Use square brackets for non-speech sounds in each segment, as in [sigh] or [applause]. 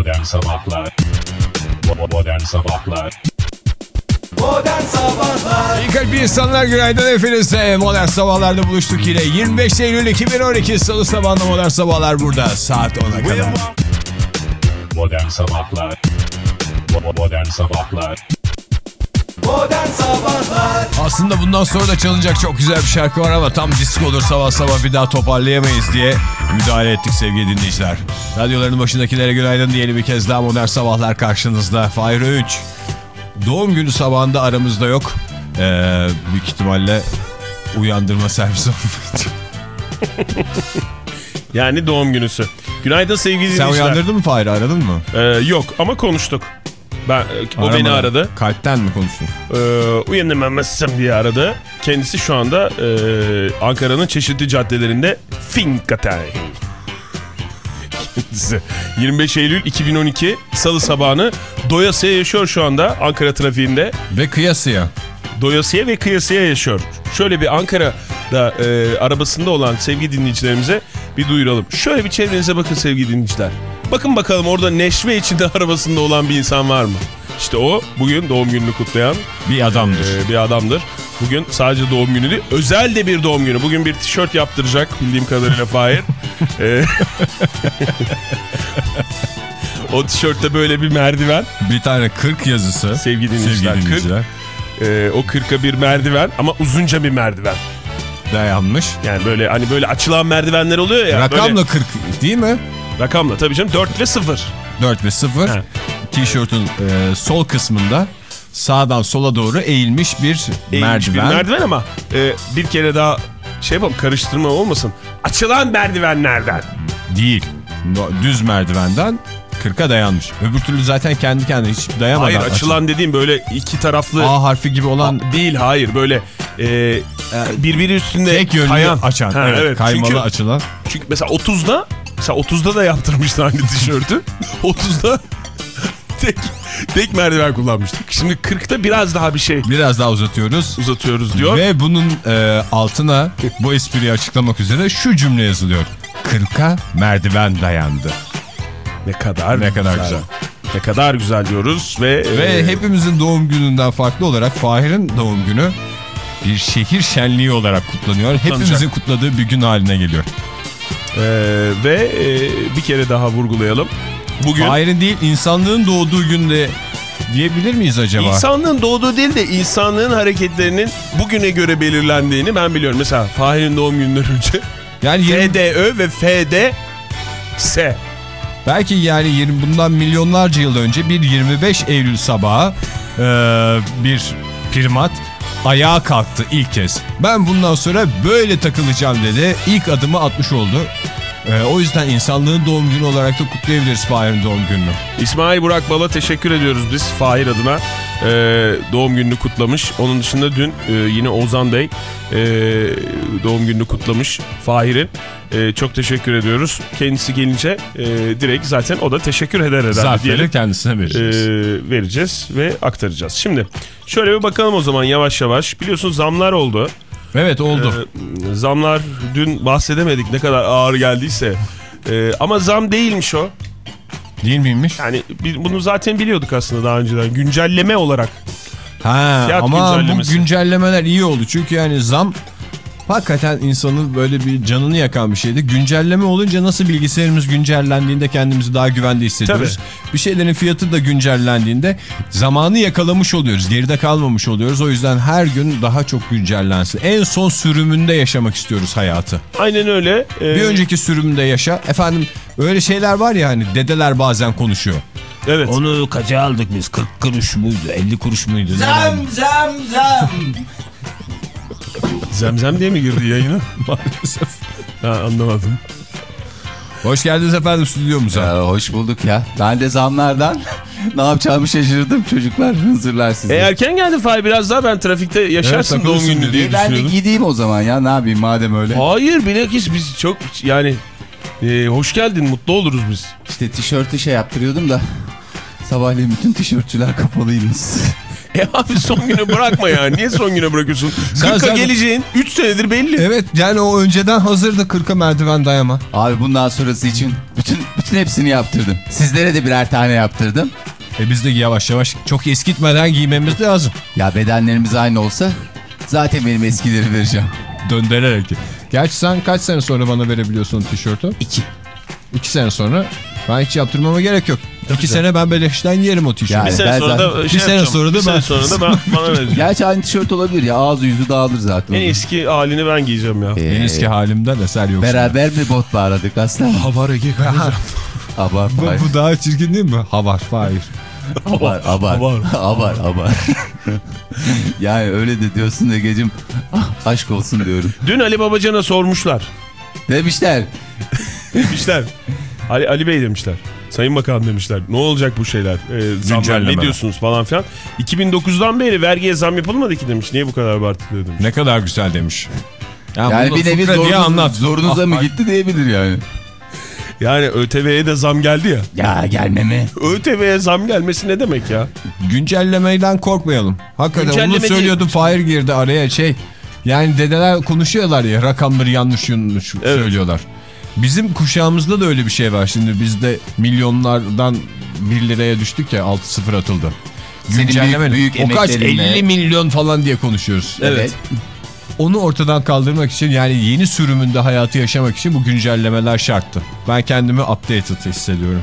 Modern Sabahlar Modern Sabahlar Modern Sabahlar İyi kalp insanlar günaydın hepinize. Modern Sabahlar'da buluştuk yine. 25 Eylül 2012 Salı sabahında Modern Sabahlar burada. Saat 10'a kadar. Modern Sabahlar Modern Sabahlar Modern Sabahlar Aslında bundan sonra da çalınacak çok güzel bir şarkı var ama tam disco olur sabah sabah bir daha toparlayamayız diye müdahale ettik sevgili dinleyiciler. Radyoların başındakilere günaydın diyelim bir kez daha Modern Sabahlar karşınızda. Fahir Öğünç. Doğum günü sabahında aramızda yok. Ee, büyük ihtimalle uyandırma servisi olmayacak. [laughs] Yani doğum günüsü. Günaydın sevgili Sen dinleyiciler. uyandırdın mı Fahir aradın mı? Ee, yok ama konuştuk. Ben, o Aramadı. beni aradı. Kalpten mi konuştun? Ee, uyanamazsam diye aradı. Kendisi şu anda e, Ankara'nın çeşitli caddelerinde Finkatay. Kendisi 25 Eylül 2012 Salı sabahını doyasıya yaşıyor şu anda Ankara trafiğinde. Ve kıyasıya. Doyasıya ve kıyasıya yaşıyor. Şöyle bir Ankara'da e, arabasında olan sevgili dinleyicilerimize bir duyuralım. Şöyle bir çevrenize bakın sevgili dinleyiciler. Bakın bakalım orada neşve içinde [laughs] arabasında olan bir insan var mı? İşte o bugün doğum gününü kutlayan Bir adamdır. e, bir adamdır. Bugün sadece doğum günü değil, özel de bir doğum günü. Bugün bir tişört yaptıracak bildiğim kadarıyla Fahir. [laughs] E, o tişörtte böyle bir merdiven. bir tane 40 yazısı. Sevgili dinleyiciler, Sevgili dinleyiciler. E, o 40'a bir merdiven ama uzunca bir merdiven. Dayanmış. Yani böyle hani böyle açılan merdivenler oluyor ya. Rakamla böyle- 40 değil mi? Rakamla tabii canım 4 ve 0. 4 ve 0. He. Tişörtün e, sol kısmında sağdan sola doğru eğilmiş bir Eğilmiş merdiven. Bir merdiven ama e, bir kere daha şey yapalım karıştırma olmasın. Açılan merdivenlerden. Değil. Düz merdivenden 40'a dayanmış. Öbür türlü zaten kendi kendine hiç dayamadan. Hayır açıl- açılan dediğim böyle iki taraflı A harfi gibi olan değil hayır böyle e, birbiri üstünde tek yönlü kayan. açan. Ha, evet, kaymalı çünkü, açılan. çünkü mesela 30'da mesela 30'da da yaptırmıştı aynı tişörtü. [laughs] 30'da tek tek merdiven kullanmıştık. Şimdi 40'ta biraz daha bir şey Biraz daha uzatıyoruz. uzatıyoruz diyor. Ve bunun e, altına bu espriyi açıklamak üzere şu cümle yazılıyor. 40'a merdiven dayandı. Ne kadar Ne kadar güzel. Ne kadar güzel diyoruz ve Ve e, hepimizin doğum gününden farklı olarak Fahir'in doğum günü bir şehir şenliği olarak kutlanıyor. Hepimizin kutladığı bir gün haline geliyor. E, ve e, bir kere daha vurgulayalım. Bugün Fahir'in değil insanlığın doğduğu günde diyebilir miyiz acaba? insanlığın doğduğu değil de insanlığın hareketlerinin bugüne göre belirlendiğini ben biliyorum. Mesela Fahir'in doğum gününden önce yani 20 FDÖ ve FDS. belki yani 20 bundan milyonlarca yıl önce bir 25 Eylül sabahı e, bir primat ayağa kalktı ilk kez. Ben bundan sonra böyle takılacağım dedi. İlk adımı atmış oldu. E, o yüzden insanlığın doğum günü olarak da kutlayabiliriz Fahir'in doğum gününü. İsmail Burak Bal'a teşekkür ediyoruz biz Fahir adına. Ee, doğum gününü kutlamış. Onun dışında dün e, yine Ozan Bey e, doğum gününü kutlamış Fahir'in. E, çok teşekkür ediyoruz. Kendisi gelince e, direkt zaten o da teşekkür eder herhalde Zarfları diyelim. kendisine e, vereceğiz. vereceğiz ve aktaracağız. Şimdi şöyle bir bakalım o zaman yavaş yavaş. Biliyorsun zamlar oldu. evet oldu. Ee, zamlar dün bahsedemedik ne kadar ağır geldiyse. Ee, ama zam değilmiş o. Değil miymiş? Yani bunu zaten biliyorduk aslında daha önceden. Güncelleme olarak. Ha, Fiyat ama bu güncellemeler iyi oldu. Çünkü yani zam hakikaten insanın böyle bir canını yakan bir şeydi. Güncelleme olunca nasıl bilgisayarımız güncellendiğinde kendimizi daha güvende hissediyoruz. Bir şeylerin fiyatı da güncellendiğinde zamanı yakalamış oluyoruz. Geride kalmamış oluyoruz. O yüzden her gün daha çok güncellensin. En son sürümünde yaşamak istiyoruz hayatı. Aynen öyle. Ee, Bir önceki sürümünde yaşa. Efendim öyle şeyler var ya hani dedeler bazen konuşuyor. Evet. Onu kaça aldık biz? 40 kuruş muydu? 50 kuruş muydu? Zam zam zam Zemzem diye mi girdi yayına? [laughs] Maalesef. ha, anlamadım. Hoş geldiniz efendim stüdyomuza. Ya, hoş bulduk ya. Ben de zamlardan [laughs] ne yapacağımı şaşırdım. Çocuklar hazırlar sizi. E, erken geldi Fahir biraz daha ben trafikte yaşarsın Evet, doğum gününü diye E, ben de gideyim o zaman ya. Ne yapayım madem öyle. Hayır bilakis biz çok yani e, hoş geldin mutlu oluruz biz. İşte tişörtü şey yaptırıyordum da sabahleyin bütün tişörtçüler kapalıymış. [laughs] [laughs] E abi son güne bırakma ya. Niye son güne bırakıyorsun? Sen 40'a zaten- geleceğin 3 senedir belli. Evet yani o önceden hazırdı 40'a merdiven dayama. Abi bundan sonrası için bütün bütün hepsini yaptırdım. Sizlere de birer tane yaptırdım. E biz de yavaş yavaş çok eskitmeden giymemiz lazım. Ya bedenlerimiz aynı olsa zaten benim eskileri vereceğim. Döndürerek. Gerçi sen kaç sene sonra bana verebiliyorsun tişörtü? İki. İki sene sonra ben hiç yaptırmama gerek yok. İki sene ben beleşten yerim o tişörtü. Yani Bir sene sonra da Bir şey sene sonra da bir ben- sonra da ben bana [laughs] vereceğim. Gerçi aynı tişört olabilir ya ağzı yüzü dağılır zaten. En eski halini ben giyeceğim ya. Ee, En eski halimden eser yok. Beraber mi bot bağladık aslan? Havar Ege Abar Bu, bu daha çirkin değil mi? Havar, hayır. Abar abar. [laughs] Abar. Abar abar. [laughs] yani öyle de diyorsun da gecim ah, aşk olsun diyorum. Dün Ali Babacan'a sormuşlar. Demişler. Demişler. Ali, Ali Bey demişler. Sayın Bakan demişler. Ne olacak bu şeyler? Ee, zamlar, Güncelleme. ne diyorsunuz falan filan. 2009'dan beri vergiye zam yapılmadı ki demiş. Niye bu kadar abartılıyor demiş. Ne kadar güzel demiş. Yani bunu bir nevi fıkra diye zorunuz, anlat. zorunuza Ah, mı gitti diyebilir yani. Yani ÖTV'ye de zam geldi ya. Ya gelme mi? ÖTV'ye zam gelmesi ne demek ya? Güncellemeden korkmayalım. Hakikaten Güncelleme onu değil. söylüyordu Fahir girdi araya şey. Yani dedeler konuşuyorlar ya rakamları yanlış yanlış Evet. söylüyorlar. Bizim kuşağımızda da öyle bir şey var. Şimdi bizde milyonlardan 1 liraya düştük ya 6-0 atıldı. Senin Güncellemenin büyük- büyük o kaç emeklerinle- 50 milyon falan diye konuşuyoruz. Evet. Onu ortadan kaldırmak için yani yeni sürümünde hayatı yaşamak için bu güncellemeler şarttı. Ben kendimi updated hissediyorum.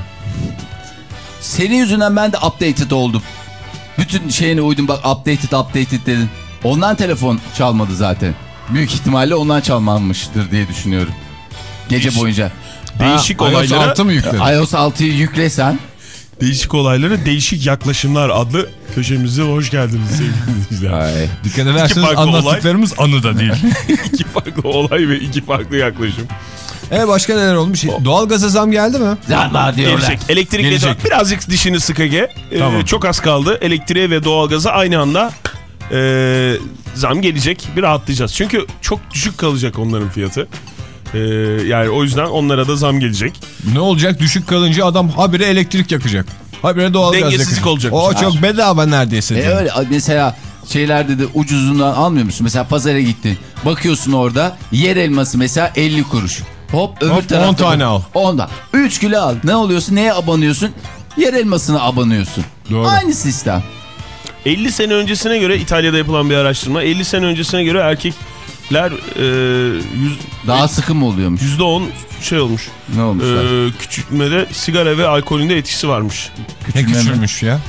Senin yüzünden ben de updated oldum. Bütün şeyine uydum bak updated updated dedin. Ondan telefon çalmadı zaten. Büyük ihtimalle ondan çalmamıştır diye düşünüyorum. Gece Değiş- boyunca. Değişik Ha, iOS olaylara, 6 mı yükledin? iOS 6'yı yüklesen değişik olaylara değişik yaklaşımlar adlı köşemize hoş geldiniz sevgili dinleyiciler. Dikkat ederseniz farklı olay. anlattıklarımız anıda değil. [laughs] iki farklı olay ve iki farklı yaklaşım. e başka neler olmuş? Doğalgaza zam geldi mi? Zamlar diyorlar. Gelecek. Elektrikle Gelecek. birazcık dişini sık Ege. Ee, Tamam. Çok az kaldı. Elektriğe ve doğalgaza aynı anda e, zam gelecek. Bir rahatlayacağız. Çünkü çok düşük kalacak onların fiyatı. Ee, yani o yüzden onlara da zam gelecek. Ne olacak? Düşük kalınca adam habire elektrik yakacak. Habire doğalgaz Dengesizlik yakacak. olacakmış. O çok bedava neredeyse. E öyle mesela şeylerde de ucuzundan almıyor musun? Mesela pazara gittin. Bakıyorsun orada yer elması mesela 50 kuruş. Hop öbür Hop, tarafta. 10 tane al. 10'da. 3 kilo al. Ne oluyorsun? Neye abanıyorsun? Yer elmasına abanıyorsun. Doğru. Aynı sistem. 50 sene öncesine göre İtalya'da yapılan bir araştırma. 50 sene öncesine göre erkekler e, yüz, Daha sıkı mı oluyormuş? %10 şey olmuş. Ne olmuşlar? E, küçültmede sigara ve alkolünde etkisi varmış. Ne Küçülme mi? küçülmüş ya.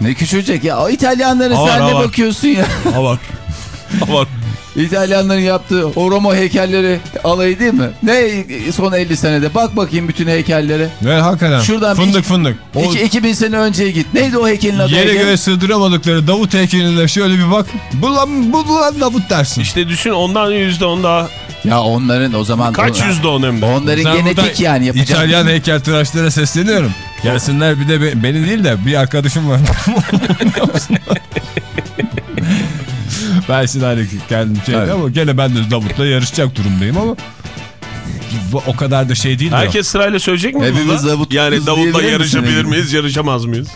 Ne küçülecek ya? O İtalyanlara Avar, sen ne avar. bakıyorsun ya? Havar. Havar. [laughs] İtalyanların yaptığı o Roma heykelleri alayı değil mi? Ne son 50 senede? Bak bakayım bütün heykellere. Evet hakikaten. Şuradan bir- fındık fındık. O İki, 2000 sene önceye git. Neydi o heykelin adı? yere Ege? göre sığdıramadıkları Davut heykeline şöyle bir bak. Bu lan, bu lan Davut dersin. İşte düşün ondan %10 daha. Ya onların o zaman... Kaç %10 hem de. Onların Sen genetik yani yapacak. İtalyan heykeltıraşlara sesleniyorum. Gelsinler bir de be- beni değil de bir arkadaşım var. [laughs] [laughs] ben şimdi hani kendim şey Evet. ama gene ben de Davut'la yarışacak durumdayım ama o kadar da şey değil de. Herkes sırayla söyleyecek mi Hepimiz burada? Davut Yani Davut'la yarışabilir miyiz, yarışamaz mıyız?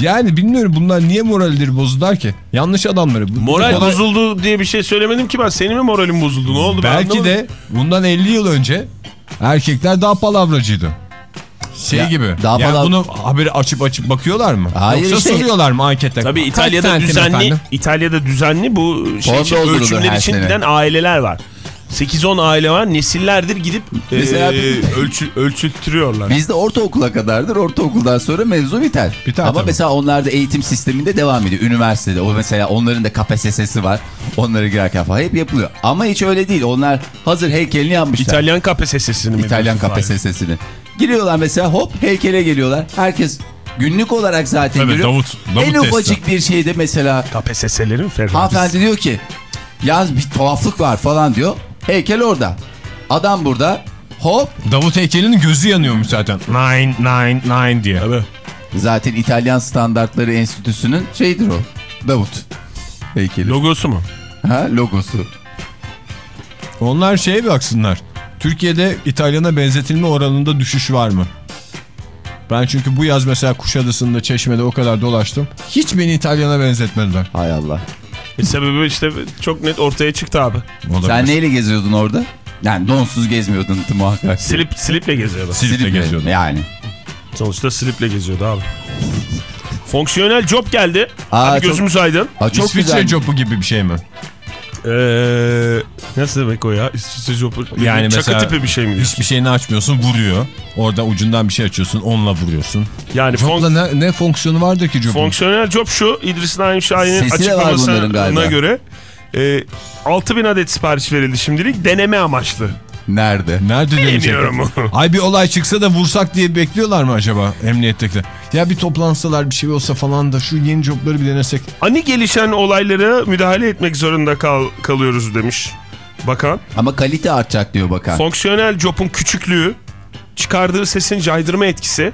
Yani bilmiyorum bunlar niye moralleri bozdular ki? Yanlış adamları. Moral bu olay- bozuldu diye bir şey söylemedim ki ben. Senin mi moralin bozuldu? Ne oldu? Belki de bundan 50 yıl önce erkekler daha palavracıydı. Şey Ya, gibi. daha yani palav- bunu haberi açıp açıp bakıyorlar mı? Hayır Yoksa işte- soruyorlar mı ankette? Tabii İtalya'da düzenli efendim? İtalya'da düzenli bu şey için, ölçümler için sene. giden aileler var. 8-10 aile var. Nesillerdir gidip Mesela e, ölçü, ölçültürüyorlar. Bizde ortaokula kadardır. Ortaokuldan sonra mevzu biter. Biter Ama tabii. mesela onlarda eğitim sisteminde devam ediyor. Üniversitede o mesela onların da KPSS'si var. Onları girerken falan hep yapılıyor. Ama hiç öyle değil. Onlar hazır heykelini yapmışlar. İtalyan KPSS'sini mi İtalyan? KPSS'sini. Giriyorlar mesela hop heykele geliyorlar. Herkes günlük olarak zaten Tabii, giriyor. Davut- Davut en testi. ufacık bir şeyde mesela KPSS'lerin Ferrari. hanımefendi diyor ki yaz bir tuhaflık var falan diyor. Heykel orada. Adam burada. Hop Davut heykelinin gözü yanıyormuş zaten. Nine, nine, nine diye. Tabii. Zaten İtalyan Standartları Enstitüsü'nün şeyidir o. Davut heykeli. Logosu mu? ha, logosu. Onlar şeye baksınlar. Türkiye'de İtalyan'a benzetilme oranında düşüş var mı? Ben çünkü bu yaz mesela Kuşadası'nda Çeşme'de o kadar dolaştım. Hiç beni İtalyan'a benzetmediler. Hay Allah. E, sebebi işte çok net ortaya çıktı abi. Olabilir. Sen neyle geziyordun orada? Yani donsuz gezmiyordun [laughs] muhakkak. Slip, sliple geziyordu. Sliple Sliple geziyordum. Yani. Sonuçta sliple geziyordu abi. Fonksiyonel job geldi. Aa, Hadi çok- gözümüz aydın. Ha, çok İsviçre güzel. jopu gibi bir şey mi? Ee, nasıl demek o ya? İsviçre job. Yani Çaka mesela tipi bir şey mi diyorsun? Hiçbir şeyini açmıyorsun vuruyor. Orada ucundan bir şey açıyorsun onunla vuruyorsun. Yani fonk- ne, ne fonksiyonu vardır ki jopun? fonksiyonel job şu. İdris Naim Şahin'in açıklamasına göre e, 6000 adet sipariş verildi şimdilik. Deneme amaçlı. Nerede? Nerede? Bilmiyorum. Ay bir olay çıksa da vursak diye bekliyorlar mı acaba emniyettekiler? Ya bir toplansalar bir şey olsa falan da şu yeni jobları bir denesek. Ani gelişen olaylara müdahale etmek zorunda kal kalıyoruz demiş bakan. Ama kalite artacak diyor bakan. Fonksiyonel jobun küçüklüğü, çıkardığı sesin caydırma etkisi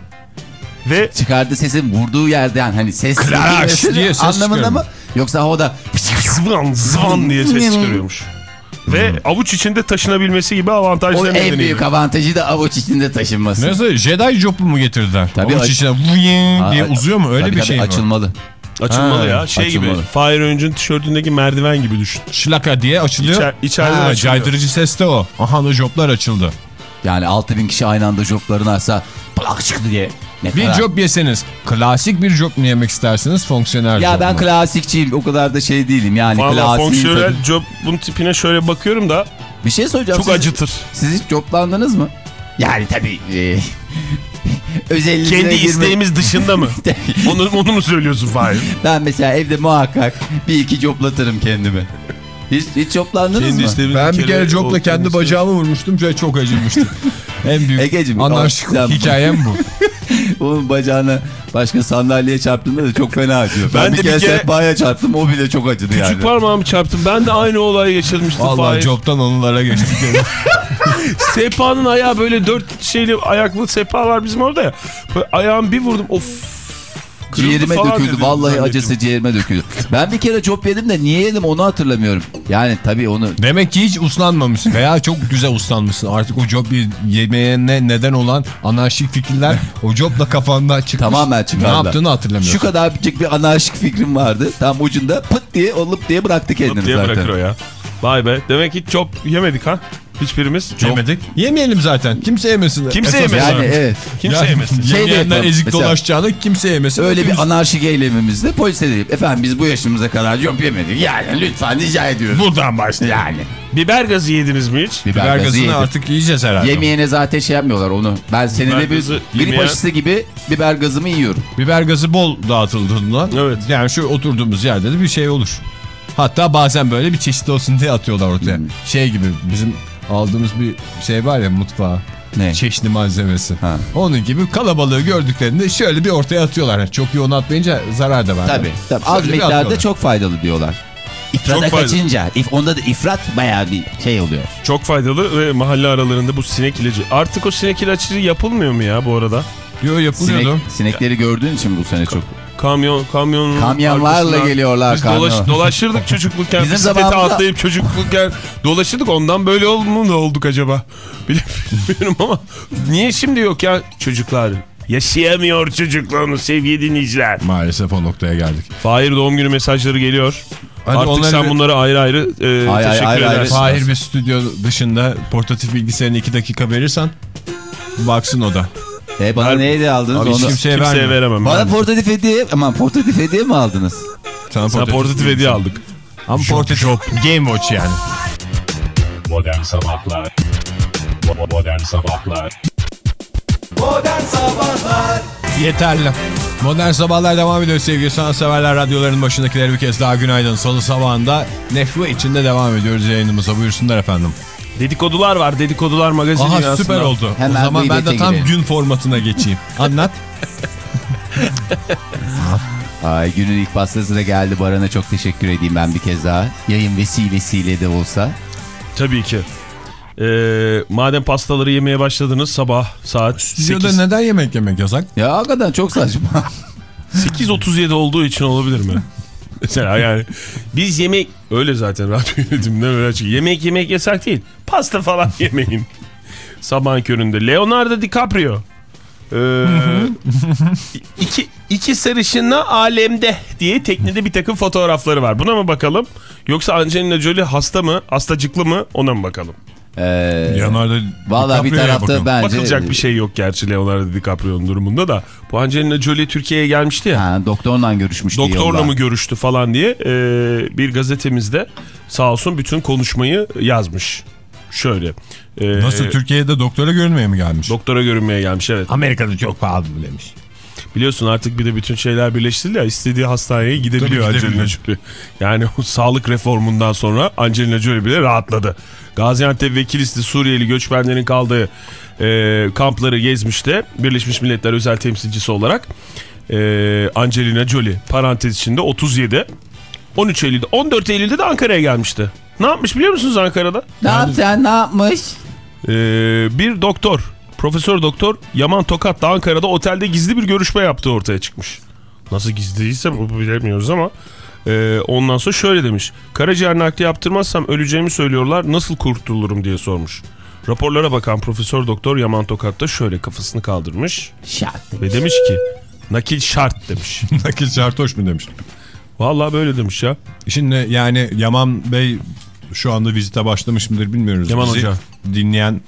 ve Çıkardı sesin vurduğu yerden hani ses Klaş diye ses anlamında çıkarıyor. mı? Yoksa o da zvan zvan diye ses çıkarıyormuş. Ve avuç içinde taşınabilmesi gibi o avantajları en nedeniyle. büyük avantajı da avuç içinde taşınması. Nasıl Jedi jobu mu getirdiler? Tabii, Avuç içine Aa, diye uzuyor mu? Öyle tabii bir tabii, şey mi? Açılmalı. Açılmalı Ha, ya. Şey açılmalı. gibi. Fahir Öncü'nün tişörtündeki merdiven gibi düşün. Şlaka diye açılıyor. İçer- içeriden ha, açılıyor. Caydırıcı ses de o. Aha o joblar açıldı. Yani 6000 kişi aynı anda joplarını açsa plak çıktı diye. Ne Bir kadar- job yeseniz klasik bir job mu yemek istersiniz fonksiyonel Ya job ben mu? klasikçiyim o kadar da şey değilim yani Valla klasiğim fonksiyonel tabii. jobun tipine şöyle bakıyorum da Bir şey soracağım. çok siz, acıtır. Siz hiç joplandınız mı? Yani tabii. E, [laughs] özelliğine Kendi girmek- isteğimiz dışında mı? [laughs] Onu, onu mu söylüyorsun Fahir? Ben mesela evde muhakkak bir iki joplatırım kendimi. Hiç, hiç joplandınız mı? Ben bir kere jobla kendi bacağımı vurmuştum ve çok acımıştı. [laughs] en büyük Egeciğim, anarşik hikayem bu. [laughs] Onun bacağına başka sandalyeye çarptığında da çok fena acıyor. Ben, Ben bir de kere, bir kere- sehpaya çarptım o bile çok acıdı yani. Küçük parmağımı çarptım. Ben de aynı olayı geçirmiştim Vallahi Fahir. jobtan onlara geçtik. [laughs] Sehpanın ayağı böyle dört şeyli ayaklı sehpa var bizim orada ya. Böyle ayağımı bir vurdum of. Kırıldı Ciğerime döküldü. dedim, Vallahi zannettim. acısı ciğerime döküldü. Ben bir kere çöp yedim de niye yedim onu hatırlamıyorum. Yani tabii onu Demek ki hiç uslanmamışsın veya çok güzel uslanmışsın. Artık o job yemeğine neden olan anarşik fikirler o jobla kafandan çıkmış. tamamen çıkardı. Ne yaptığını hatırlamıyorsun. Şu kadar küçük bir anarşik fikrim vardı. Tam ucunda pıt diye olup diye bıraktı kendini Lıp diye zaten. bırakır o ya. Vay be. Demek ki çok yemedik ha. Hiçbirimiz. Yemedik. Yemeyelim zaten. Kimse yemesin. Kimse Esas- yemesin. Yani evet. Kimse Yani yemesin. Şey Yemeyenler ezik Mesela- dolaşacağını kimse yemesin. Öyle Hepimiz- bir anarşik eylemimizde polise deyip efendim biz bu yaşımıza kadar job yemedik. Yani lütfen rica ediyoruz. Buradan başlayalım. Yani. Biber gazı yediniz mi hiç? Biber, Biber gazı gazını yedim. artık yiyeceğiz herhalde. Yemeyene zaten şey yapmıyorlar onu. Ben senede bir grip yemeyen- aşısı gibi biber gazımı yiyorum. Biber gazı bol dağıtıldığından. Evet. Yani şu oturduğumuz yerde de bir şey olur. Hatta bazen böyle bir çeşit olsun diye atıyorlar ortaya. Hmm. Şey gibi bizim aldığımız bir şey var ya mutfağa. Ne? Çeşni malzemesi. Ha. Onun gibi kalabalığı gördüklerinde şöyle bir ortaya atıyorlar. Çok yoğun atmayınca zarar da var. Tabii. tabii. Az Şöyle miktarda çok faydalı diyorlar. İfrata Çok kaçınca, if, onda da ifrat bayağı bir şey oluyor. Çok faydalı ve mahalle aralarında bu sinek ilacı. Artık o sinek ilacı yapılmıyor mu ya bu arada? Diyor yapılıyordu. Sinek, sinekleri gördüğün için bu sene çok. Kamyon, kamyonun Kamyonlarla geliyorlar, Biz kamyon. dolaş- dolaşırdık çocuklukken. [laughs] Bizim Bisiklete zamanımızda- atlayıp çocuklukken dolaşırdık. Ondan böyle ol mu ne olduk acaba? [laughs] Bilmiyorum ama niye şimdi yok ya çocuklar? Yaşayamıyor çocukluğunu sevgili dinleyiciler. Maalesef o noktaya geldik. Fahir doğum günü mesajları geliyor. Hadi Artık onları sen bunları ayrı ayrı e, Ay, ay, teşekkür ayrı edersin. Fahir bir stüdyo dışında portatif bilgisayarını iki dakika verirsen baksın o da. E bana Her- neydi aldınız Abi onu? hiç kimseye Kimseye veremem. Bana portatif hediye, aman portatif hediye mi aldınız? Sana Sana portatif hediye aldık. Ama portatif Game Watch yani. Modern Sabahlar Modern Sabahlar Modern Sabahlar Yeterli. Modern Sabahlar devam ediyor sevgili sanatseverler. Radyoların başındakileri bir kez daha günaydın. Salı sabahında neşve içinde devam ediyoruz yayınımıza. Buyursunlar efendim. Dedikodular var. Dedikodular magazini Aha aslında. süper oldu. Hemen o zaman ben de tam girelim. gün formatına geçeyim. [laughs] Anlat. [laughs] Ay günün ilk pastası da geldi. Baran'a çok teşekkür edeyim ben bir kez daha. Yayın vesilesiyle de olsa. Tabii ki. Ee, madem pastaları yemeye başladınız sabah saat Stüdyoda 8, neden yemek yemek yasak? Ya hakikaten çok saçma. [laughs] 8.37 olduğu için olabilir mi? [laughs] Mesela yani biz yemek öyle zaten [laughs] radyo yönetiminden öyle açık. Yemek yemek yasak değil. Pasta falan [laughs] yemeyin. Sabahın köründe. Leonardo DiCaprio Ee, iki, iki sarışınla alemde diye teknede bir takım fotoğrafları var. Buna mı bakalım? Yoksa Angelina Jolie hasta mı? Hastacıklı mı? Ona mı bakalım? Ee, Yanlarda Vallahi bir tarafta bence... Bakılacak bir şey yok gerçi Leonardo DiCaprio'nun durumunda da. Bu Angelina Jolie Türkiye'ye gelmişti ya. Ha, doktorla görüşmüş diye Doktorla yolda. mı görüştü falan diye e, bir gazetemizde sağ olsun bütün konuşmayı yazmış. Şöyle. e, Nasıl Türkiye'de doktora görünmeye mi gelmiş? Doktora görünmeye gelmiş evet. Amerika'da çok pahalı demiş. Biliyorsun artık bir de bütün şeyler birleştirildi ya istediği hastaneye gidebiliyor Tabii Angelina. Jolie. Yani o sağlık reformundan sonra Angelina Jolie bile rahatladı. Gaziantep ve Kilis'te Suriyeli göçmenlerin kaldığı e, kampları gezmişti. Birleşmiş Milletler özel temsilcisi olarak. E, Angelina Jolie parantez içinde 37. 13 Eylül'de 14 Eylül'de de Ankara'ya gelmişti. Ne yapmış biliyor musunuz Ankara'da? Ne yaptı ne yapmış? Ee, bir doktor, profesör doktor Yaman Tokat da Ankara'da otelde gizli bir görüşme yaptığı ortaya çıkmış. Nasıl gizliyse bu bilemiyoruz ama e, ondan sonra şöyle demiş. Karaciğer nakli yaptırmazsam öleceğimi söylüyorlar nasıl kurtulurum diye sormuş. Raporlara bakan profesör doktor Yaman Tokat da şöyle kafasını kaldırmış Şart. ve demiş ki nakil şart demiş. [laughs] Nakil Çartoş mu demiş. Vallahi böyle demiş ya. Şimdi yani Yaman Bey şu anda vizite başlamış mıdır bilmiyoruz. Yaman Bizi Hoca. dinleyen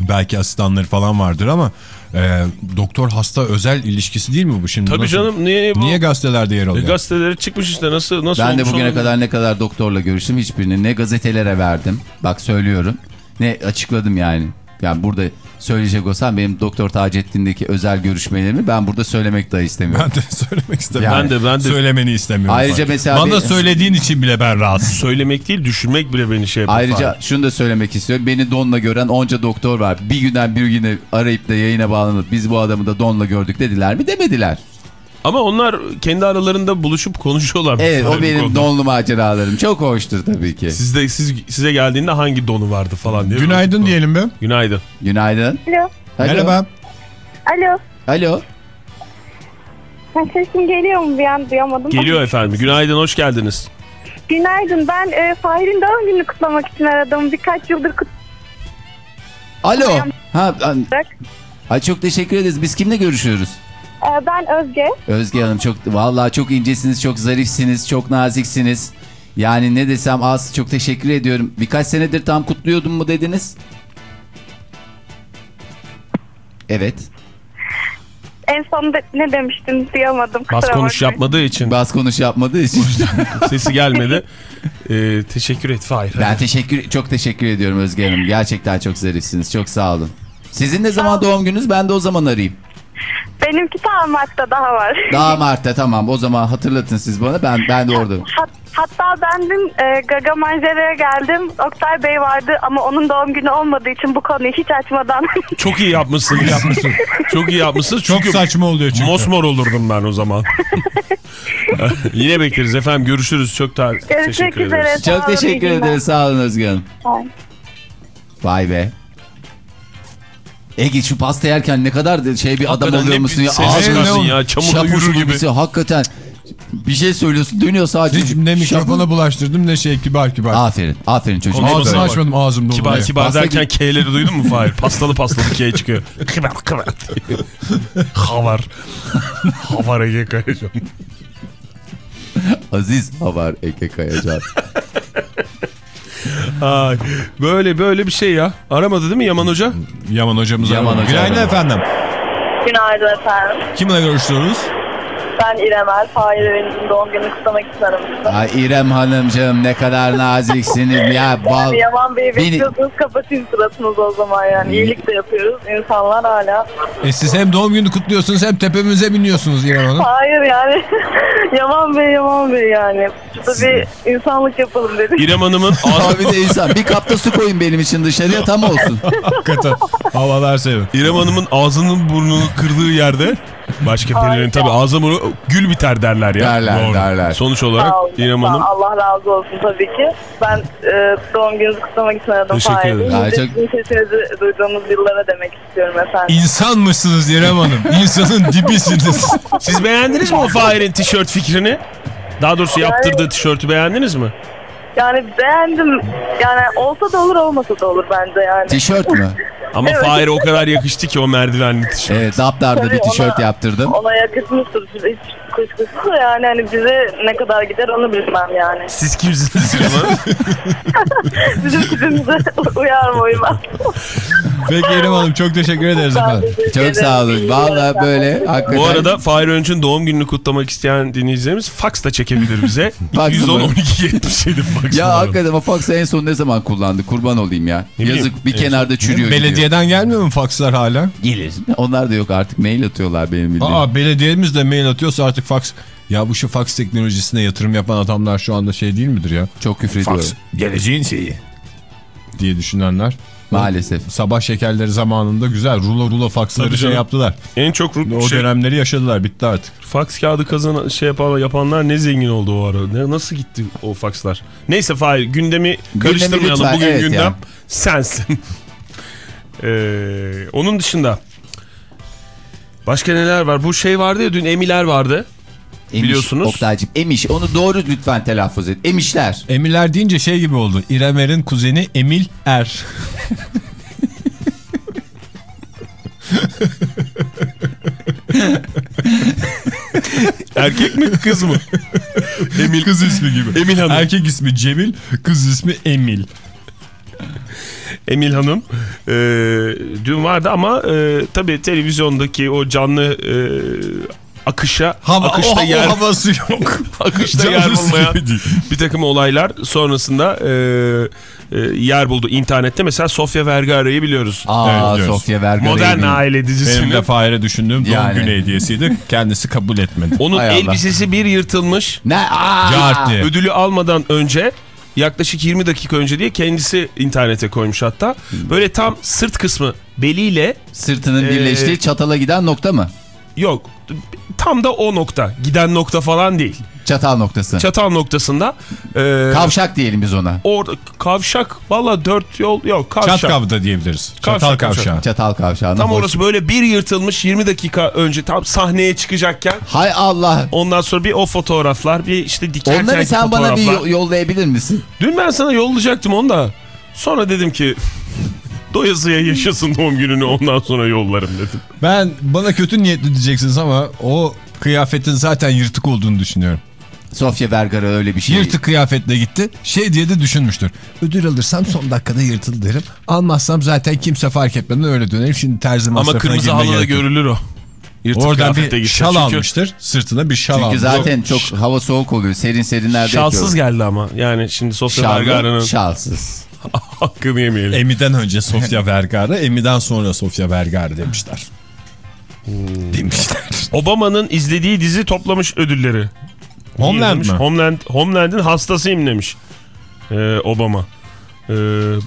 belki asistanları falan vardır ama e, doktor hasta özel ilişkisi değil mi bu şimdi? Tabii Nasıl- canım niye bu? Niye gazetelerde yer E, alıyor? gazetelere çıkmış işte nasıl nasıl Ben de bugüne kadar ne kadar doktorla görüştüm hiçbirini ne gazetelere verdim. Bak söylüyorum. Ne açıkladım yani. Yani burada söyleyecek olsam benim Doktor Taceddin'deki özel görüşmelerimi ben burada söylemek dahi istemiyorum. Ben de [laughs] söylemek istemiyorum. Ben de- ben de- Söylemeni istemiyorum. Ayrıca Fahir. mesela Bana bir- söylediğin için bile ben rahatsız. Söylemek değil düşünmek bile beni şey yapar. Ayrıca şunu da söylemek istiyorum. Beni donla gören onca doktor var. Bir günden bir güne arayıp da yayına bağlanıp biz bu adamı da donla gördük dediler mi? Demediler. Ama onlar kendi aralarında buluşup konuşuyorlar. Evet o benim konuda. donlu maceralarım. Çok hoştur tabii ki. Sizde siz size geldiğinde hangi donu vardı falan diye. Günaydın diyelim be. Günaydın. Günaydın. Alo. Alo. Merhaba. Alo. Alo. Ha, Sesim geliyor mu bir an duyamadım. Geliyor efendim. Günaydın hoş geldiniz. Günaydın. Ben e, Fahir'in doğum gününü kutlamak için aradım. Birkaç yıldır kut... Alo. Ha, an- Bak. Ay çok teşekkür ederiz. Biz kimle görüşüyoruz? E, ben Özge. Özge Hanım çok vallahi çok incesiniz, çok zarifsiniz, çok naziksiniz. Yani ne desem az çok teşekkür ediyorum. Birkaç senedir tam kutluyordum mu dediniz? Evet. En son de- ne demiştin duyamadım. Bas konuş bakmayın. yapmadığı için Bas konuş yapmadığı için. [laughs] sesi gelmedi. Ee, teşekkür et Fahir. ben teşekkür çok teşekkür ediyorum Özge Hanım. Gerçekten çok zarifsiniz. Çok sağ olun. Sizin ne zaman doğum gününüz? Ben de o zaman arayayım. Benimki tam Mart'ta daha var. [laughs] Daha Mart'ta tamam. O zaman hatırlatın siz bana. Ben ben de orada. Hat- hatta ben dün e, Gaga Manjara'ya geldim. Oktay Bey vardı ama onun doğum günü olmadığı için bu konuyu hiç açmadan. [laughs] Çok iyi yapmışsınız. yapmışsın. [laughs] Çok iyi yapmışsınız. Çok Çünkü saçma oluyor çünkü. Mosmor olurdum ben o zaman. Yine bekleriz efendim. Görüşürüz. Çok da Görüşmek teşekkür üzere. ederiz. Çok teşekkür ederiz. Sağ olun Özge Hanım. Bye. Vay be. Ege şu pasta yerken ne kadar da şey bir adam Hakikaten oluyor ne musun ya? ne ya. Çamurda yürür gibi. gibisin, Hakikaten bir şey söylüyorsun dönüyor sadece. Hiç ne mikrofona Şapur- bulaştırdım ne şey kibar kibar. Aferin. Aferin çocuğum. Ağzını açmadım ağzım dolu. Kibar kibar Pasta derken gibi- K'leri duydun mu Fahir? [laughs] Pastalı pastalı K çıkıyor. Kıvar kıvar. Havar. Havar Ege Kayacan. Aziz Havar Ege Kayacan. [laughs] Ay, böyle böyle bir şey ya. Aramadı değil mi Yaman Hoca? Yaman hocamız Yaman aramadı. hocam. Günaydın efendim. Günaydın efendim. Kimle görüşüyoruz? Ben İrem Er. Fahir doğum gününü kutlamak için aramıştım. Ay İrem Hanımcığım ne kadar naziksiniz ya. [laughs] Bal... Yaman Bey'i Beni- bekliyordunuz kapatın suratınızı o zaman yani. İyilik de yapıyoruz. İnsanlar hala. E siz hem doğum günü kutluyorsunuz hem tepemize biniyorsunuz İrem Hanım. Hayır yani. [laughs] Yaman Bey, Yaman Bey yani. Şurada bir insanlık yapalım dedik. İrem Hanım'ın. [laughs] Abi de insan. Bir kapta su koyun benim için dışarıya tam olsun. Hakikaten. Havalar sevin. İrem Hanım'ın ağzının burnunu kırdığı yerde başka perilerin tabi ya. ağzı burnu gül biter derler ya. Derler, derler. Sonuç olarak olun. İrem Hanım Allah razı olsun tabii ki. Ben e, doğum gününüzü kutlamak için aradım. Teşekkür ederim. Ay, Sizin çok- sesinizi duyduğumuz yıllara demek istiyorum efendim. İnsan mısınız İrem Hanım? İnsanın dibisiniz. siz beğendiniz mi o Fahir'in tişört fikrini? Daha doğrusu yaptırdığı tişörtü beğendiniz mi? Yani beğendim. Yani olsa da olur olmasa da olur bence yani. Tişört mü? [laughs] Ama Evet. Fahir'e o kadar yakıştı ki o merdivenli tişört. Evet daptarda bir tişört ona- yaptırdım. Ona yakışmıştır hiç kuşkusuz da yani hani bize ne kadar gider onu bilmem yani. Siz kimsiniz ama? [laughs] Bizim tipimize uyar mı uymaz. Peki İrem Hanım çok teşekkür ederiz efendim. Çok sağ olun. Valla böyle hakikaten. Bu arada Fahir Önç'ün doğum gününü kutlamak isteyen dinleyicilerimiz fax da çekebilir bize. [laughs] Fax 210 mı? 12 77 fax Ya hakikaten o faxı en son ne zaman kullandı? Kurban olayım ya. Ne bileyim, Yazık bir en kenarda çürüyor gidiyor. Belediyeden gelmiyor mu fakslar hala? Gelir. Onlar da yok artık mail atıyorlar benim bildiğim. Aa belediyemiz de mail atıyorsa artık faks. Ya bu şu faks teknolojisine yatırım yapan adamlar şu anda şey değil midir ya? Çok küfür ediyor. geleceğin şeyi. Diye düşünenler. Maalesef. Sabah şekerleri zamanında güzel rulo rulo faksları Tabii şey canım. yaptılar. En çok O şey, dönemleri yaşadılar bitti artık. fax kağıdı kazan şey yapan, yapanlar ne zengin oldu o ara. Ne, nasıl gitti o fakslar? Neyse Fahir gündemi karıştırmayalım. lütfen, Bugün evet gündem ya. sensin. [laughs] Ee, onun dışında başka neler var? Bu şey vardı ya dün Emiler vardı. Emiş, Biliyorsunuz. Oktay'cığım emiş. Onu doğru lütfen telaffuz et. Emişler. Emiller deyince şey gibi oldu. İrem Er'in kuzeni Emil Er. Erkek mi kız mı? Emil kız ismi gibi. Emil Hanım. Erkek ismi Cemil, kız ismi Emil. Emil Hanım e, dün vardı ama e, tabii televizyondaki o canlı e, akışa Hava, akışta o, yer o havası yok. [laughs] akışta yer bulmayan bir takım olaylar sonrasında e, e, yer buldu internette. Mesela Sofia Vergara'yı biliyoruz. Aa Evet, biliyoruz. Sofya Vergara. Modern eminim. aile Benim dizisinin. de Fahir'e düşündüğüm doğum Yani. günü hediyesiydi. Kendisi kabul etmedi. Onun Hay Allah. elbisesi bir yırtılmış. Ne? Aa! Ödülü almadan önce yaklaşık 20 dakika önce diye kendisi internete koymuş hatta. Böyle tam sırt kısmı beliyle Sırtının Ee, birleştiği çatala giden nokta mı? Yok tam da o nokta giden nokta falan değil. Çatal noktası. Çatal noktasında e, Kavşak diyelim biz ona. orada kavşak valla dört yol yok kavşak. Çatkav da diyebiliriz. Kavşak, Çatal kavşak. kavşağı. Çatal kavşağına. Tam orası böyle bir yırtılmış 20 dakika önce tam sahneye çıkacakken Hay Allah. ondan sonra bir o fotoğraflar bir işte dikerken Onları sen bana bir yollayabilir misin? Dün ben sana yollayacaktım onu da sonra dedim ki doyasıya yaşasın doğum gününü ondan sonra yollarım dedim. Ben bana kötü niyetli diyeceksiniz ama o kıyafetin zaten yırtık olduğunu düşünüyorum. Sofya Vergara öyle bir şey. Yırtık kıyafetle gitti. Şey diye de düşünmüştür. Ödül alırsam son dakikada yırtıldı derim. Almazsam zaten kimse fark etmeden öyle dönerim. Şimdi terzi Ama masrafına kırmızı girmeye halıda görülür o. Yırtık Oradan kıyafetle bir gitse. şal Çünkü almıştır. Sırtına bir şal Çünkü almış. zaten çok hava soğuk oluyor. Serin serinlerde Şalsız geldi ama yani şimdi Sofya Vergara'nın şalsız. [laughs] hakkını yemeyelim. Emi'den önce Sofya [laughs] Vergara, Emi'den sonra Sofya Vergara demişler. Demişler. Obama'nın izlediği dizi toplamış ödülleri. Homeland mı? Homeland, Homeland'in hastasıyım demiş ee, Obama. Ee,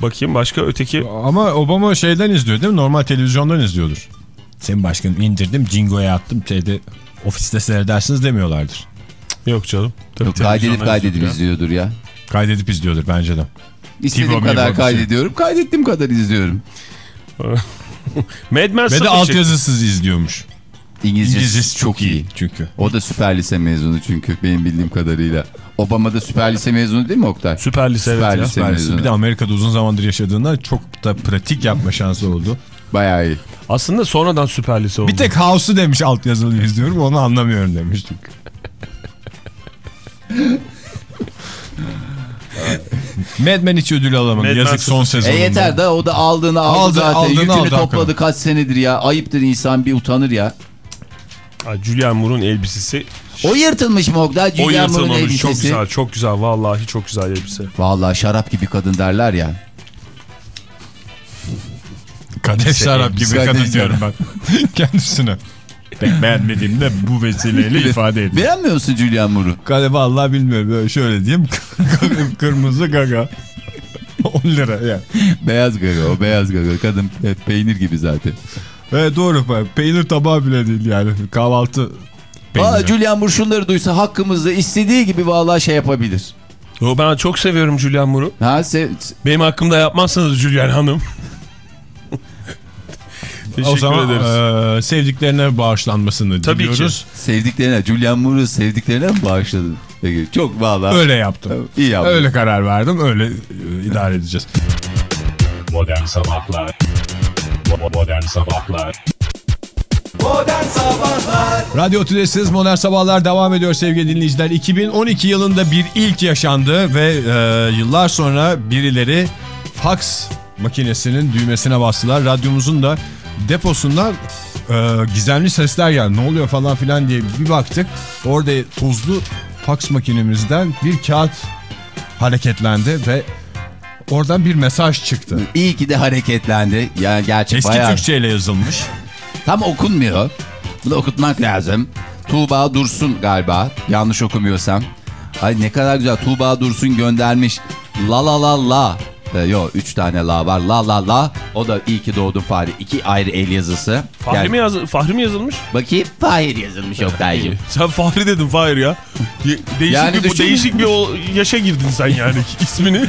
bakayım başka öteki Ama Obama şeyden izliyor değil mi? Normal televizyondan izliyordur. Senin başkanım indirdim, Jingo'ya attım. Şeyde, ofiste seyredersiniz demiyorlardır. yok canım. Tabii Yok, kaydedip kaydedip izliyor. izliyordur ya. Kaydedip izliyordur bence de. İstediğim Tibo, kadar şey. kaydediyorum. Kaydettiğim kadar izliyorum. [laughs] Mad Men Ve de altyazısız izliyormuş. İngilizcesi, İngilizcesi çok iyi. çünkü. O da süper lise mezunu çünkü benim bildiğim kadarıyla. Obama da süper lise mezunu değil mi Oktay? Süper Lise evet Süper ya. Lise Süpersin. mezunu. Bir de Amerika'da uzun zamandır yaşadığından çok da pratik yapma şansı oldu. Bayağı iyi. Aslında sonradan Süper Lise oldu. Bir tek House'u demiş altyazılı izliyorum onu anlamıyorum demiş çünkü. [laughs] Mad Men hiç ödül alamadı. Mad Yazık son sıfır. E sezonunda. yeter da o da aldığını aldı, Aldı, zaten. aldığını Yükünü aldı topladı hakikaten. kaç senedir ya. Ayıptır insan bir utanır ya. Julian Moore'un elbisesi. O yırtılmış mı Oktay? O Julian Moore'un yırtılmamış. Çok elbisesi. güzel, çok güzel. Vallahi çok güzel elbise. Vallahi şarap gibi kadın derler ya. Kadeh şarap gibi kadın diyorum ben [laughs] kendisine. Pek beğenmediğimi de bu vesileyle ifade ediyorum. Beğenmiyor musun Julian Moore'u? Kadeh vallahi bilmiyorum böyle şöyle diyeyim. [laughs] Kırmızı gaga. [laughs] 10 lira yani. Beyaz gaga o beyaz gaga. Kadın peynir gibi zaten. Evet doğru. Peynir tabağı bile değil yani. Kahvaltı peyniri. Valla Julian Moore şunları duysa hakkımızda istediği gibi vallahi şey yapabilir. Yo, ben çok seviyorum Julian Moore'u. Benim hakkımda yapmazsanız Julian Hanım. Teşekkür o zaman ederiz. e, sevdiklerine bağışlanmasını Tabii ki. diliyoruz. sevdiklerine Julian Moore'u sevdiklerine mi bağışladın? Peki, çok vallahi. Öyle yaptım. İyi yaptın. Öyle karar verdim. Öyle e, idare edeceğiz. Modern Sabahlar Modern Sabahlar Modern Sabahlar Radyo Tülesiz Modern Sabahlar devam ediyor sevgili dinleyiciler. 2012 yılında bir ilk yaşandı ve e, yıllar sonra birileri fax makinesinin düğmesine bastılar. Radyomuzun da deposundan e, gizemli sesler geldi. Ne oluyor falan filan diye bir baktık. Orada tozlu fax makinemizden bir kağıt hareketlendi ve oradan bir mesaj çıktı. İyi ki de hareketlendi. Yani gerçek Eski bayağı. Türkçe ile yazılmış. Tam okunmuyor. Bunu okutmak lazım. Tuğba Dursun galiba. Yanlış okumuyorsam. Ay ne kadar güzel. Tuğba Dursun göndermiş. La la la la. Ee, Yok 3 tane la var. La la la. O da iyi ki doğdun Fahri. İki ayrı el yazısı. Fahri, Gel- mi, yaz Fahri mi yazılmış? Bakayım Fahir yazılmış Oktay'cığım. [laughs] Sen Fahri dedin Fahir ya. Değişik, Yani bir, düşün- değişik bir o yaşa girdin sen yani [laughs] ismini.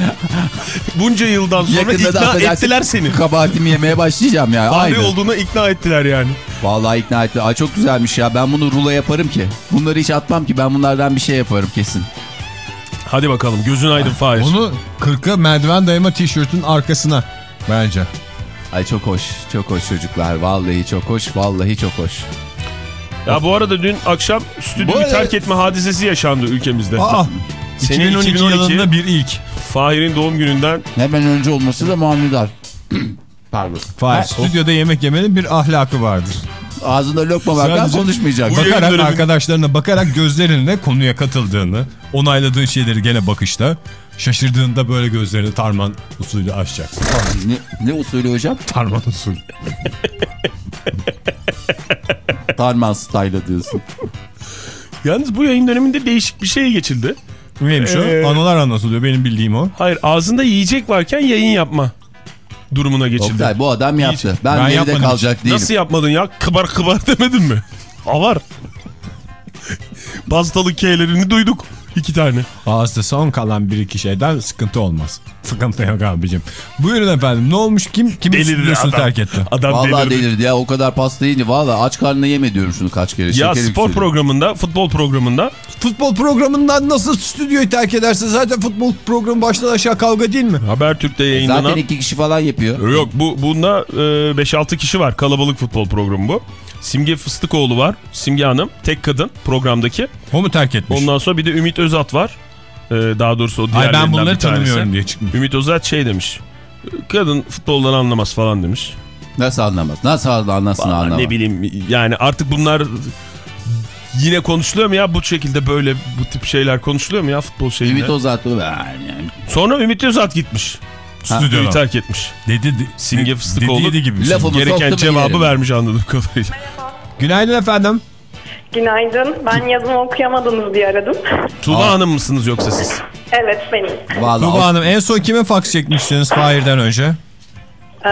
Bunca yıldan sonra Yakında da ikna ettiler seni. Kabahatimi yemeye başlayacağım ya. Fahri Aynen. olduğuna ikna ettiler yani. Vallahi ikna etti. Ay çok güzelmiş ya. Ben bunu rulo yaparım ki. Bunları hiç atmam ki. Ben bunlardan bir şey yaparım kesin. Hadi bakalım gözün aydın Fahir. Onu 40'a merdiven dayama tişörtün arkasına bence. Ay çok hoş. Çok hoş çocuklar. Vallahi çok hoş. Vallahi çok hoş. Ya bu arada dün akşam stüdyoyu arada- terk etme hadisesi yaşandı ülkemizde. Aa, Sene 2012, 2012 yılında bir ilk. Fahir'in doğum gününden Hemen önce olması da manidar. Pardon. Fahir, stüdyoda yemek yemenin bir ahlakı vardır. Ağzında lokma varken konuşmayacak. Bakarak döneminde- arkadaşlarına bakarak gözlerinle konuya katıldığını, onayladığın şeyleri gene bakışta, şaşırdığında böyle gözlerini tarman usulü açacaksın. ne, ne usulü hocam? Tarman usulü. [laughs] Tarman style diyorsun. Yalnız bu yayın döneminde değişik bir şey geçildi. Neymiş o? Ee, Anılar anlatılıyor benim bildiğim o. Hayır ağzında yiyecek varken yayın yapma durumuna geçildi. Oktay bu adam yaptı. Ben, Ben geride yapmadım kalacak değilim. Nasıl yapmadın ya? Kıbar kıbar [laughs] demedin mi? Ha var. Pastalı K'lerini duyduk. İki tane. Ağızda son kalan bir iki şeyden sıkıntı olmaz. Sıkıntı yok abicim. Buyurun efendim ne olmuş kim kim Delirdi adam. terk etti? Adam Vallahi delirdi. delirdi ya o kadar pasta yiyince valla aç karnına yeme diyorum şunu kaç kere. Ya Şeker spor programında, futbol programında Futbol programından nasıl stüdyoyu terk edersin? Zaten futbol programı baştan aşağı kavga değil mi? Habertürk'te yayınlanan... Zaten iki kişi falan yapıyor. Yok bu bunda e, 5-6 kişi var. Kalabalık futbol programı bu. Simge Fıstıkoğlu var. Simge Hanım. Tek kadın programdaki. O mu terk etmiş? Ondan sonra bir de Ümit Özat var. E, daha doğrusu o Ay diğerlerinden ben bunları tanımıyorum diye çıkmış. Ümit Özat şey demiş. Kadın futboldan anlamaz falan demiş. Nasıl anlamaz? Nasıl anlasın Vallahi anlamaz? ne bileyim yani artık bunlar yine konuşuluyor mu ya bu şekilde böyle bu tip şeyler konuşuluyor mu ya futbol şeyinde? Ümit yani. Sonra Ümit Özat gitmiş. Stüdyoyu Stüdyodan. terk etmiş. Dedi, de, Simge Fıstıkoğlu gibi. Lafımı Gereken cevabı yerim. vermiş anladığım kadarıyla. Günaydın efendim. Günaydın. Ben yazımı okuyamadınız diye aradım. Tuğba Hanım mısınız yoksa siz? evet benim. Vallahi Tuba Hanım en son kime faks çekmiştiniz Fahir'den önce? Ee,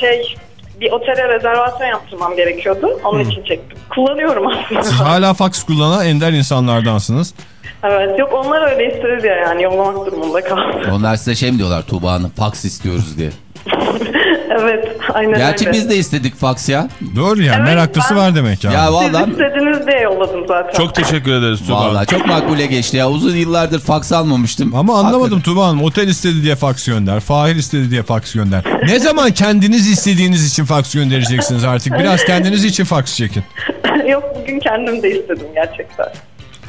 şey bir otele rezervasyon yaptırmam gerekiyordu. Onun için çektim. Kullanıyorum aslında. Siz hala faks kullanan ender insanlardansınız. Evet yok onlar öyle istedi ya yani yollamak durumunda kaldım. [laughs] Onlar size şey mi diyorlar Tuğba Hanım fax istiyoruz diye. evet aynen Gerçi öyle. biz de istedik fax ya. Doğru ya Evet, meraklısı ben- var demek ya. Ya Siz vallahi istediniz diye yolladım zaten. Çok teşekkür ederiz Tuğba Hanım. Vallahi çok makbule geçti ya. Uzun yıllardır fax almamıştım. Ama anlamadım Hakikaten. Tuba Hanım. Otel istedi diye faks gönder. Fahir istedi diye faks gönder. Ne zaman kendiniz istediğiniz için faks göndereceksiniz artık? Biraz kendiniz için faks çekin. [laughs] yok bugün kendim de istedim gerçekten.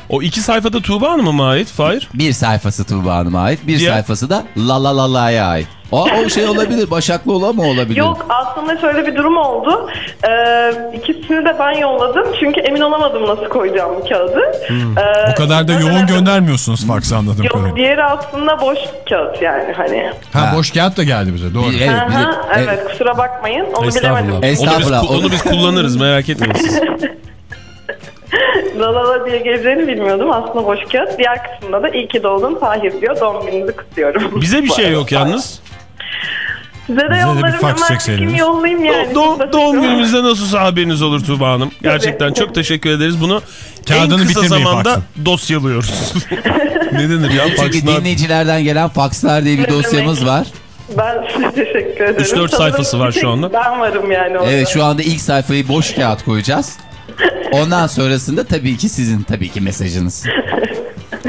O iki sayfada Tuğba Hanım'a mı ait Fahir? Bir sayfası Tuğba Hanım'a ait. Bir Diğer- sayfası da La La La La'ya ait. O, o şey olabilir. Başaklı olan mı olabilir? Yok aslında şöyle bir durum oldu. Ee, ikisini de ben yolladım. Çünkü emin olamadım nasıl koyacağım bu kağıdı. Ee, Hmm. O kadar da yoğun göndermiyorsunuz faks anladığım Yok kadarıyla. diğeri aslında boş kağıt yani hani. Ha, Ha. boş kağıt da geldi bize doğru. Bir- evet, bir- Aha, evet. evet kusura bakmayın onu Estağfurullah. bilemedim. Onu biz, Estağfurullah. onu biz kullanırız merak etmeyin siz. [laughs] Lalala diye geleceğini bilmiyordum aslında boş kağıt. Diğer kısmında da iyi ki doğdun Tahir diyor doğum gününüzü kutluyorum. [laughs] Bize bir şey yok yalnız. Size de bir yollarım fax hemen çekseydiniz. kim yollayayım yani. Do- basit. doğum günümüzde nasılsa haberiniz olur Tuğba Hanım. Gerçekten çok teşekkür ederiz. Bunu Kağıdını en kısa zamanda faksın. dosyalıyoruz. [laughs] ne denir ya? Çünkü Fakslar. dinleyicilerden gelen fakslar diye bir dosyamız var. Ben [laughs] size teşekkür ederim. 3-4 Sanırım sayfası var bir şu anda. Ben varım yani orada. Evet şu anda ilk sayfayı boş kağıt koyacağız. Ondan sonrasında tabii ki sizin tabii ki mesajınız.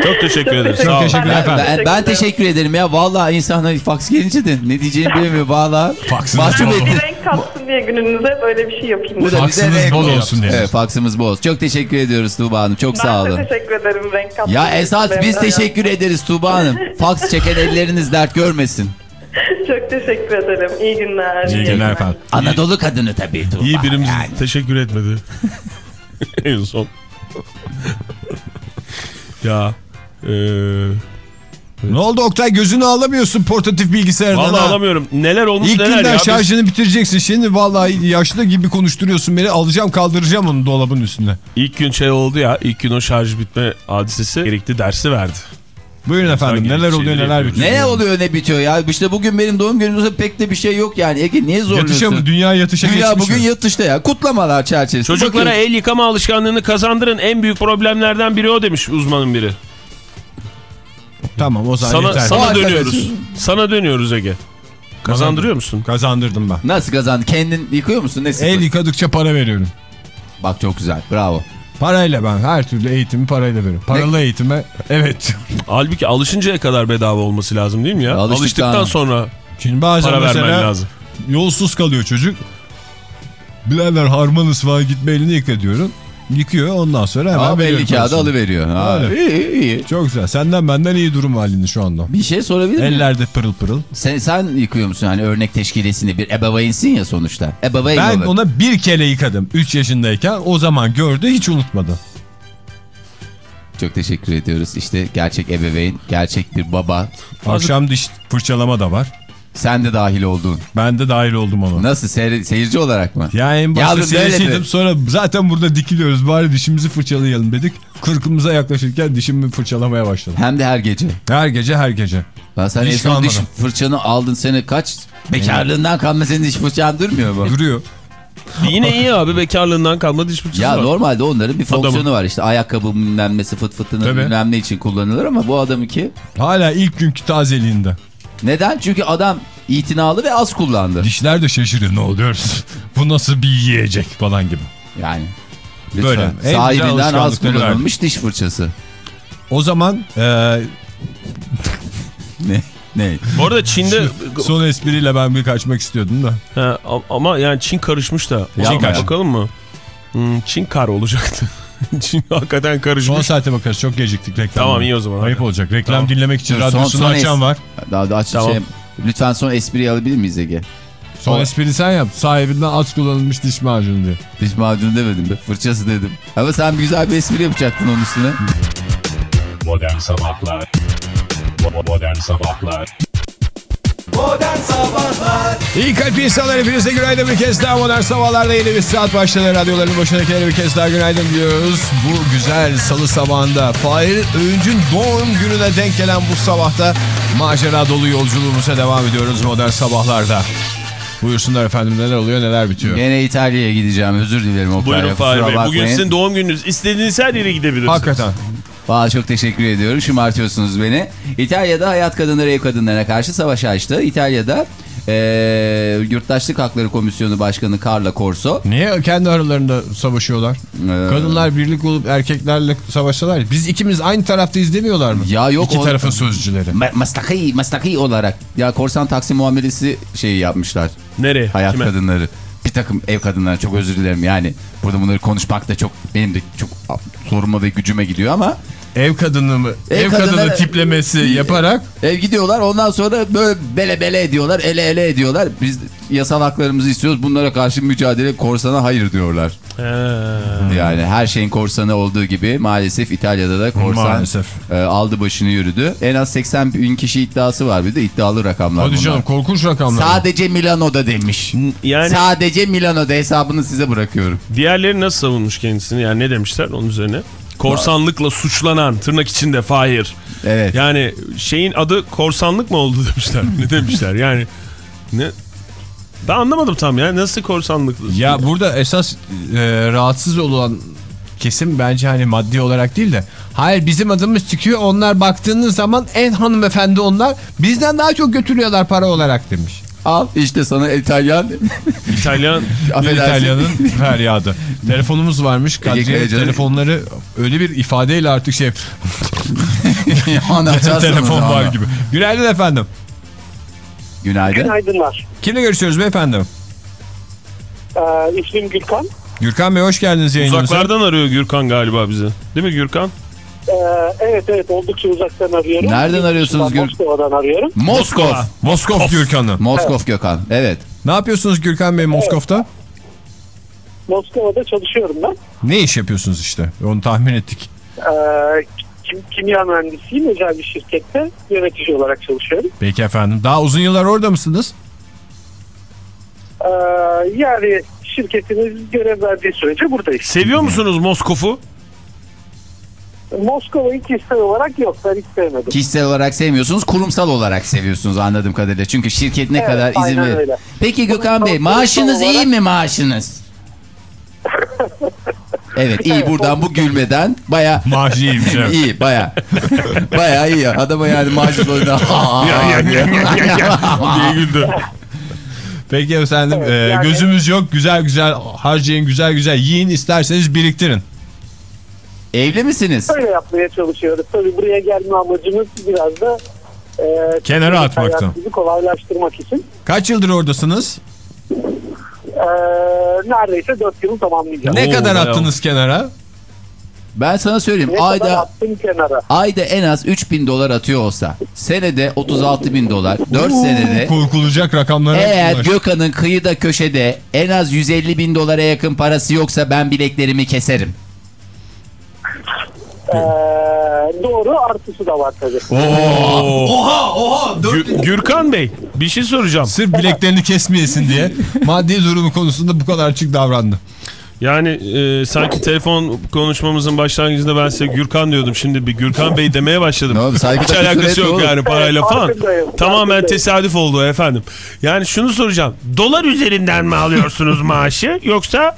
Çok teşekkür ederiz. teşekkür Sağ olun. teşekkürler Ben, ben, ben teşekkür ederim ya. Vallahi insanlar faks gelince de ne diyeceğini bilemiyor. Vallahi Faksınız mahcup etti. Renk katsın diye gününüze böyle bir şey yapayım. Bu da renk bol olsun diye. Evet faksımız bol olsun. Çok teşekkür ediyoruz Tuğba Hanım. Çok ben sağ olun. teşekkür ederim renk katsın. Ya esas biz teşekkür ederiz Tuğba Hanım. Faks çeken [laughs] elleriniz dert görmesin. [laughs] Çok teşekkür ederim. İyi günler. İyi günler efendim. Anadolu kadını tabii Tuğba. İyi birimiz yani. teşekkür etmedi. [laughs] en son. ya. Eee... Ne oldu Oktay gözünü alamıyorsun portatif bilgisayardan Vallahi ha. alamıyorum. Neler olmuş İlk neler günden ya. Biz- şarjını bitireceksin. Şimdi vallahi yaşlı gibi konuşturuyorsun beni. Alacağım kaldıracağım onu dolabın üstüne. İlk gün şey oldu ya. ilk gün o şarj bitme hadisesi gerekli dersi verdi. Buyurun efendim neler oluyor neler bitiyor. Ne oluyor ne bitiyor ya? İşte bugün benim doğum günümde pek de bir şey yok yani. Ege niye zorluyorsun? Yatışa mı? Dünya yatışa Dünya geçmiş bugün mi? yatışta ya. Kutlamalar çerçevesinde. Çocuklara Bakıyorum. el yıkama alışkanlığını kazandırın. En büyük problemlerden biri o demiş uzmanın biri. Tamam o zaman Sana, yeter. Sana dönüyoruz. Sana dönüyoruz Ege. Kazandırıyor musun? Kazandırdım ben. Nasıl kazandın? Kendin yıkıyor musun? Ne El yıkadıkça para veriyorum. Bak çok güzel. Bravo. Parayla ben her türlü eğitimi parayla veriyorum. Paralı eğitime evet. [laughs] Halbuki alışıncaya kadar bedava olması lazım değil mi ya? Alıştıktan- Alıştıktan sonra Şimdi bazen para vermen mesela lazım. yolsuz kalıyor çocuk. Birader harman ısfağı gitme elini yıka diyorum. Yıkıyor ondan sonra hemen Ama belli kağıdı alıveriyor. Ha, Öyle. iyi, iyi. Çok güzel. Senden benden iyi durum halinde şu anda. Bir şey sorabilir miyim? Ellerde pırıl pırıl. Sen, sen yıkıyor musun? Hani örnek teşkilesinde bir ebeveynsin ya sonuçta. Ebeveyn Ben olur. ona bir kere yıkadım. 3 yaşındayken o zaman gördü hiç unutmadı. Çok teşekkür ediyoruz. İşte gerçek ebeveyn, gerçek bir baba. Akşam diş fırçalama da var. Sen de dahil oldun. Ben de dahil oldum ona. Nasıl seyir- seyirci olarak mı? Ya en başta seyirciydim sonra zaten burada dikiliyoruz bari dişimizi fırçalayalım dedik. Kırkımıza yaklaşırken dişimi fırçalamaya başladım. Hem de her gece. Her gece her gece. Ben sen Diş en son diş fırçanı aldın sene kaç? Bekarlığından kalma senin diş fırçan durmuyor mu? Duruyor. Yine iyi abi bekarlığından kalma diş fırçası Ya var. normalde onların bir fonksiyonu Adamın. var işte ayakkabı bilmem nesi fıt fıtını Tabii. bilmem ne için kullanılır ama bu adamınki Hala ilk günkü tazeliğinde. Neden? Çünkü adam itinalı ve az kullandı. Dişler de şaşırıyor ne oluyoruz. [laughs] Bu nasıl bir yiyecek falan gibi. Yani lütfen Böyle. En sahibinden az kullanılmış diş fırçası. O zaman e, [laughs] Ne? Ne? Bu arada Çin'de son espriyle ben bir kaçmak istiyordum da. Ha, ama yani Çin karışmış da. Çin ya. Bakalım mı? Hmm, Çin kar olacaktı. [laughs] [laughs] Çin hakikaten Son karışmış. saate bakarız çok geciktik reklam. Tamam, iyi o zaman. Ayıp olacak. Reklam Tamam. dinlemek için son- radyosunu son açan var. Daha da aç Tamam. şey. Lütfen son espriyi alabilir miyiz Ege? Son O- espri sen yap. Sahibinden az kullanılmış diş macunu diye. Diş macunu demedim be. Fırçası dedim. Ama sen bir güzel bir espri yapacaktın onun üstüne. Modern Sabahlar Modern Sabahlar Modern Sabahlar İyi kalp insanlar hepinize günaydın bir kez daha modern sabahlarda yeni bir saat başladı. Radyoların başındakilere bir kez daha günaydın diyoruz. Bu güzel salı sabahında Fahir Öğüncü'nün doğum gününe denk gelen bu sabahta macera dolu yolculuğumuza devam ediyoruz modern sabahlarda. Buyursunlar efendim neler oluyor neler bitiyor. Gene İtalya'ya gideceğim. Özür dilerim Oktay. Buyurun Fahir Bey. Bugün sizin doğum gününüz. İstediğiniz her yere gidebilirsiniz. Hakikaten. Valla çok teşekkür ediyorum. Şımartıyorsunuz beni. İtalya'da hayat kadınları ev kadınlarına karşı savaş açtı. İtalya'da eee, Yurttaşlık Hakları Komisyonu Başkanı Carla Corso. Niye kendi aralarında savaşıyorlar? Ee, Kadınlar birlik olup erkeklerle savaşsalar. Biz ikimiz aynı taraftayız demiyorlar mı? Ya yok İki o- tarafın sözcüleri. Ma- Mastaki, mastaki olarak ya korsan taksi muamelesi şeyi yapmışlar Nereye? hayat Kime? kadınları. Bir takım ev kadınları çok özür dilerim yani burada bunları konuşmak da çok benim de çok soruma ve gücüme gidiyor ama Ev kadını mı? Ev Ev, kadını- kadını tiplemesi yaparak ev gidiyorlar ondan sonra böyle bele bele ediyorlar ele ele ediyorlar biz yasal haklarımızı istiyoruz bunlara karşı mücadele korsana hayır diyorlar. He. Yani her şeyin korsanı olduğu gibi maalesef İtalya'da da korsan Maalesef. e, aldı başını yürüdü. En az 80 bin kişi iddiası var bir de iddialı rakamlar hadi bunlar. canım korkunç rakamlar. Sadece Milano'da demiş. Yani Sadece Milano'da hesabını size bırakıyorum. diğerleri nasıl savunmuş kendisini? Yani ne demişler onun üzerine? Korsanlıkla suçlanan tırnak içinde Fahir. Evet. Yani şeyin adı korsanlık mı oldu demişler. ne demişler yani? Ne? Ben anlamadım tam ya. Nasıl korsanlık? Ya burada esas e, rahatsız olan kesim bence hani maddi olarak değil de hayır bizim adımız çıkıyor onlar baktığınız zaman en hanımefendi onlar bizden daha çok götürüyorlar para olarak demiş. Al işte sana İtalyan. [laughs] İtalyan. İtalya'nın feryadı. Telefonumuz varmış. Kadriye telefonları öyle bir ifadeyle artık şey [laughs] telefon var gibi. Günaydın efendim. Günaydın. Günaydınlar. Kimle görüşüyoruz beyefendi? Ee, ismim Gülkan. Gürkan Bey hoş geldiniz yayınımıza. Uzaklardan arıyor Gürkan galiba bizi. Değil mi Gürkan? Ee, evet evet oldukça uzaktan arıyorum. Nereden arıyorsunuz Gül- Moskova'dan arıyorum. Moskov. Moskov Gürkan'ı. Moskov Gökhan. Evet. Ne yapıyorsunuz Gürkan Bey Moskov'da? Moskova'da çalışıyorum ben. Ne iş yapıyorsunuz işte? Onu tahmin ettik. Ee, kim, kimya mühendisiyim. Özel bir şirkette yönetici olarak çalışıyorum. Peki efendim. Daha uzun yıllar orada mısınız? Ee, yani şirketimiz görev verdiği sürece buradayız. Seviyor musunuz Moskov'u? Moskova'yı kişisel olarak yok. Ben hiç sevmedim. Kişisel olarak sevmiyorsunuz, kurumsal olarak seviyorsunuz anladığım kadarıyla. Çünkü şirket ne Evet, kadar izin öyle. Peki Gökhan Bey, maaşınız olarak- iyi mi maaşınız? [laughs] Evet iyi buradan bu gülmeden baya Maaşı iyiymiş. evet. iyi baya [laughs] baya iyi ya. Adama yani maaşı soydu. [laughs] diye güldü. Peki efendim Evet, e, yani- gözümüz yok. Güzel güzel harcayın güzel güzel yiyin isterseniz biriktirin. Evli misiniz? Öyle yapmaya çalışıyoruz. Tabii buraya gelme amacımız biraz da e, Kenara atmaktan. hayatımızı kolaylaştırmak için. Kaç yıldır oradasınız? E, neredeyse 4 yılı tamamlayacağım. Ne Oo, kadar bayağı. attınız kenara? Ben sana söyleyeyim Ne ayda attım kenara. ayda en az 3000 dolar atıyor olsa senede 36 bin dolar 4 senede Korkulacak rakamlara eğer Gökhan'ın kıyıda köşede en az 150 bin dolara yakın parası yoksa ben bileklerimi keserim. E, doğru artısı da var tabii. Oha oha Gü- Gürkan Bey bir şey soracağım. Sırf bileklerini kesmeyesin diye maddi durumu konusunda bu kadar açık davrandı. Yani e, sanki telefon konuşmamızın başlangıcında ben size Gürkan diyordum. Şimdi bir Gürkan Bey demeye başladım. Ne oldu? Hiç alakası yok oğlum. yani parayla Evet, falan. Tamamen tesadüf oldu efendim. Yani şunu soracağım. Dolar üzerinden mi alıyorsunuz maaşı yoksa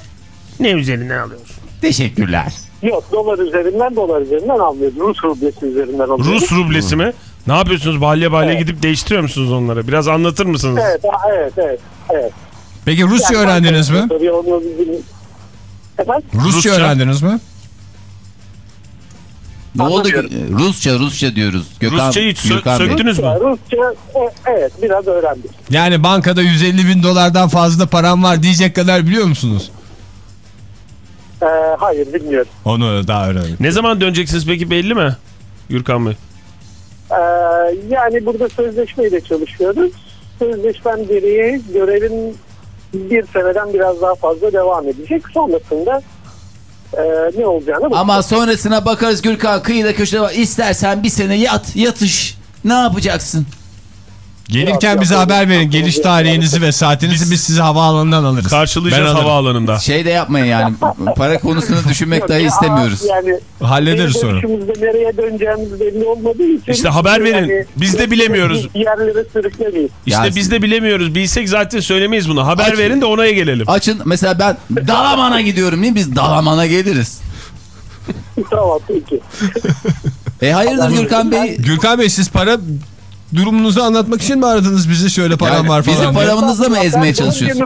ne üzerinden alıyorsunuz? Teşekkürler. Yok dolar üzerinden dolar üzerinden almıyoruz. Rus rublesi üzerinden alıyoruz. Rus rublesi mi? Ne yapıyorsunuz? Balya balya gidip değiştiriyor musunuz onlara? Biraz anlatır mısınız? Evet, evet, evet, evet. Peki Rusça Yani öğrendiniz mi? Tabii onu bizim... Efendim? Rusça, Rusça. öğrendiniz mi? Ne oldu? Anlamıyorum. Rusça Rusça diyoruz. Gökhan, Rusçayı hiç sö- Gökhan söktünüz mü? Rusça e, evet biraz öğrendik. Yani bankada 150 bin dolardan fazla param var diyecek kadar biliyor musunuz? Ee, hayır bilmiyorum. Onu daha öğrenin. Ne zaman döneceksiniz peki belli mi? Gürkan Bey. Ee, yani burada sözleşmeyle çalışıyoruz. Sözleşmem gereği görevin bir seneden biraz daha fazla devam edecek. Sonrasında e, ne olacağını bakacağız. Ama sonrasına bakarız Gürkan kıyıda köşede var. İstersen bir sene yat yatış. Ne yapacaksın? Gelirken bize haber verin. Geliş tarihinizi ve saatinizi biz sizi havaalanından alırız. Karşılayacağız Ben alırım. havaalanında. Şey de yapmayın yani. Para konusunu düşünmek dahi istemiyoruz. Yani Hallederiz sonra. dönüşümüzde nereye döneceğimiz belli olmadığı için. İşte haber verin. Biz de bilemiyoruz. Yerlere sürüklemeyiz. İşte Ya- biz de bilemiyoruz. Bilsek zaten söylemeyiz bunu. Haber Aç- verin de onaya gelelim. Açın mesela ben Dalaman'a gidiyorum değil mi? Biz Dalaman'a geliriz. [laughs] tamam peki. E hayırdır Gürkan Bey? Gürkan Bey siz para durumunuzu anlatmak için mi aradınız bizi şöyle param Yani var falan diye? paramızla mı ezmeye çalışıyorsun?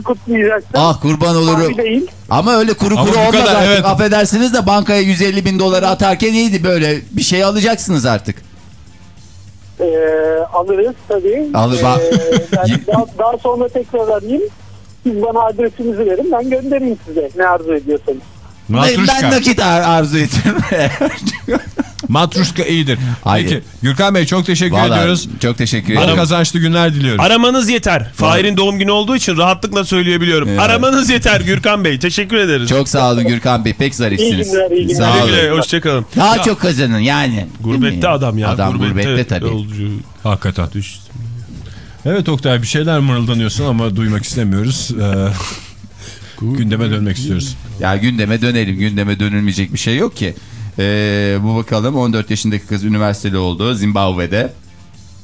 Ah kurban olurum. Ama öyle kuru Ama kuru bu olmaz kadar, artık. evet. Affedersiniz de bankaya 150 bin doları atarken iyiydi böyle. Bir şey alacaksınız artık. Ee, alırız tabii. Alır. Ee, [laughs] daha, daha sonra tekrar arayayım. Siz bana adresinizi verin. Ben göndereyim size ne arzu ediyorsanız. Ben, Matruşka. ben nakit ar- arzu ediyorum. [laughs] Matruşka iyidir. Hayır. Peki Gürkan Bey çok teşekkür Vallahi ediyoruz. çok teşekkür ederim. kazançlı günler diliyoruz. Aramanız yeter. Fahir'in doğum günü olduğu için rahatlıkla söyleyebiliyorum. Evet. Aramanız yeter Gürkan Bey. Teşekkür ederiz. Çok sağ olun Gürkan Bey. Pek zarifsiniz. İyi günler, iyi günler. Sağ Güle olun. güle. Hoşçakalın. Daha çok kazanın yani. Gurbette adam ya. Adam gurbette, tabii. Yolcu. Hakikaten. Evet Oktay bir şeyler mırıldanıyorsun ama duymak istemiyoruz. Ee, gündeme dönmek istiyoruz. Ya gündeme dönelim. Gündeme dönülmeyecek bir şey yok ki. Ee, bu bakalım 14 yaşındaki kız üniversiteli oldu Zimbabwe'de.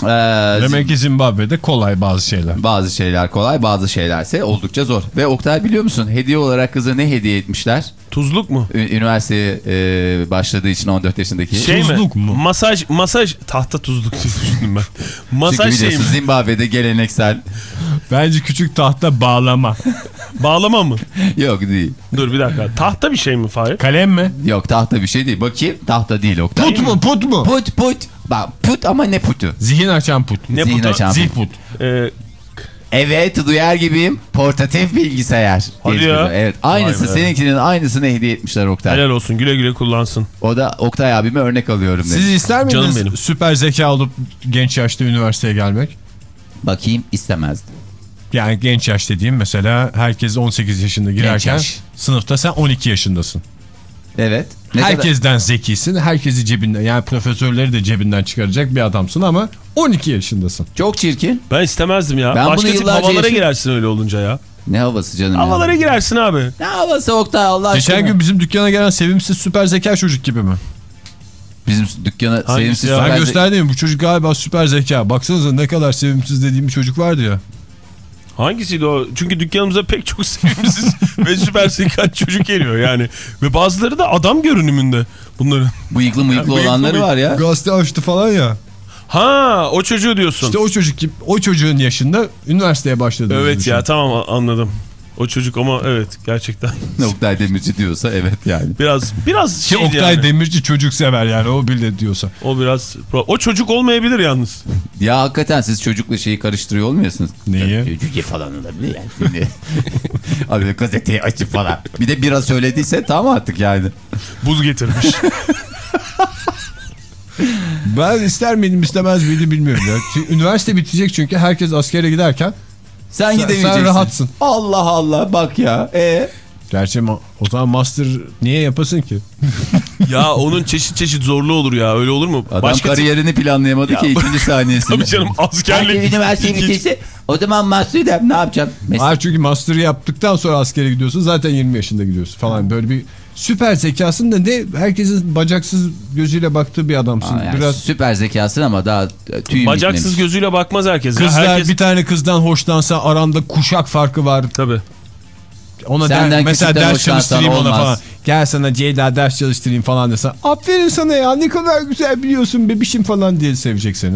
Ee, Demek ki Zimbabwe'de kolay bazı şeyler. Bazı şeyler kolay bazı şeylerse oldukça zor. Ve Oktay biliyor musun hediye olarak kıza ne hediye etmişler? Tuzluk mu? Ü- Üniversiteye e, başladığı için 14 yaşındaki. Şey Tuzluk mi? mu? Masaj, masaj, tahta tuzluk diye düşündüm ben. Çünkü Masaj şey mi? biliyorsun Zimbabwe'de geleneksel Bence küçük tahta bağlama. Bağlama mı? yok değil. Dur bir dakika. Tahta bir şey mi Fahir? Kalem mi? Yok tahta bir şey değil. Bakayım tahta değil Oktay. Put mu put mu? Put put. Bak put ama ne putu? Zihin açan put. Ne Zihin putu? açan Zil put. Ee, Evet duyar gibiyim. Portatif bilgisayar. Hadi ya. Evet. Aynısı seninkinin aynısını hediye etmişler Oktay. Helal olsun güle güle kullansın. O da Oktay abime örnek alıyorum dedi. Siz ister Canım miydiniz benim. süper zeka olup genç yaşta üniversiteye gelmek? Bakayım istemezdim. Yani genç yaş dediğim mesela herkes 18 yaşında girerken yaş. sınıfta sen 12 yaşındasın. Evet. Ne kadar- Herkesten zekisin. Herkesi cebinden yani profesörleri de cebinden çıkaracak bir adamsın ama 12 yaşındasın. Çok çirkin. Ben istemezdim ya. Ben Başka tip havalara yaşadım. girersin öyle olunca ya. Ne havası canım Havalara ya. girersin abi. Ne havası Oktay Allah Geçen aşkına. gün bizim dükkana gelen sevimsiz süper zeka çocuk gibi mi? Bizim dükkana Hangisi sevimsiz ya? Ben süper- gösterdim bu çocuk galiba süper zeka. Baksanıza ne kadar sevimsiz dediğim bir çocuk vardı ya. Hangisiydi o? Çünkü dükkanımıza pek çok [laughs] sevimsiz ve süper zeka çocuk geliyor yani. Ve bazıları da adam görünümünde bunların. Bıyıklı mıyıklı Bıyıklı olanları var ya. Gazete açtı falan ya. Ha o çocuğu diyorsun. İşte o çocuk gibi, o çocuğun yaşında üniversiteye başladı. evet ya tamam anladım. O çocuk ama evet gerçekten. Oktay Demirci diyorsa evet yani. Biraz biraz Ki şey Oktay yani. Demirci çocuk sever yani o bile diyorsa. O biraz o çocuk olmayabilir yalnız. Ya hakikaten siz çocukla şeyi karıştırıyor olmuyorsunuz. Neyi? Çocuk falan olabilir yani. Şimdi. [laughs] Abi gazeteyi açıp falan. Bir de biraz söylediyse tamam artık yani. Buz getirmiş. [laughs] Ben ister miydim istemez miydim bilmiyorum ya. Çünkü üniversite bitecek çünkü herkes askere giderken Sen, Sen- gidemeyeceksin. sen rahatsın. Allah Allah bak ya. E Gerçi o zaman master niye yapasın ki? [laughs] ya onun çeşit çeşit zorluğu olur ya öyle olur mu? Adam Başka kariyerini planlayamadı ki ikinci saniyesinde. [laughs] Tabii canım askerlik. Belki üniversite İkinci- bitirse o zaman master der ne yapacağım? Mesela Hayır çünkü master yaptıktan sonra askere gidiyorsun zaten 20 yaşında gidiyorsun falan böyle bir süper zekasın da ne herkesin bacaksız gözüyle baktığı bir adamsın. Aa, yani Biraz süper zekasın ama daha tüyün Bacaksız bitmemiş. gözüyle bakmaz herkes. ya. kızlar herkes... bir tane kızdan hoşlansa aranda kuşak farkı var. Tabii. Ona Senden der, mesela ders çalıştırayım ona olmaz. falan. Gel sana Ceyda ders çalıştırayım falan desen. Aferin sana ya ne kadar güzel biliyorsun bebişim falan diye sevecek seni.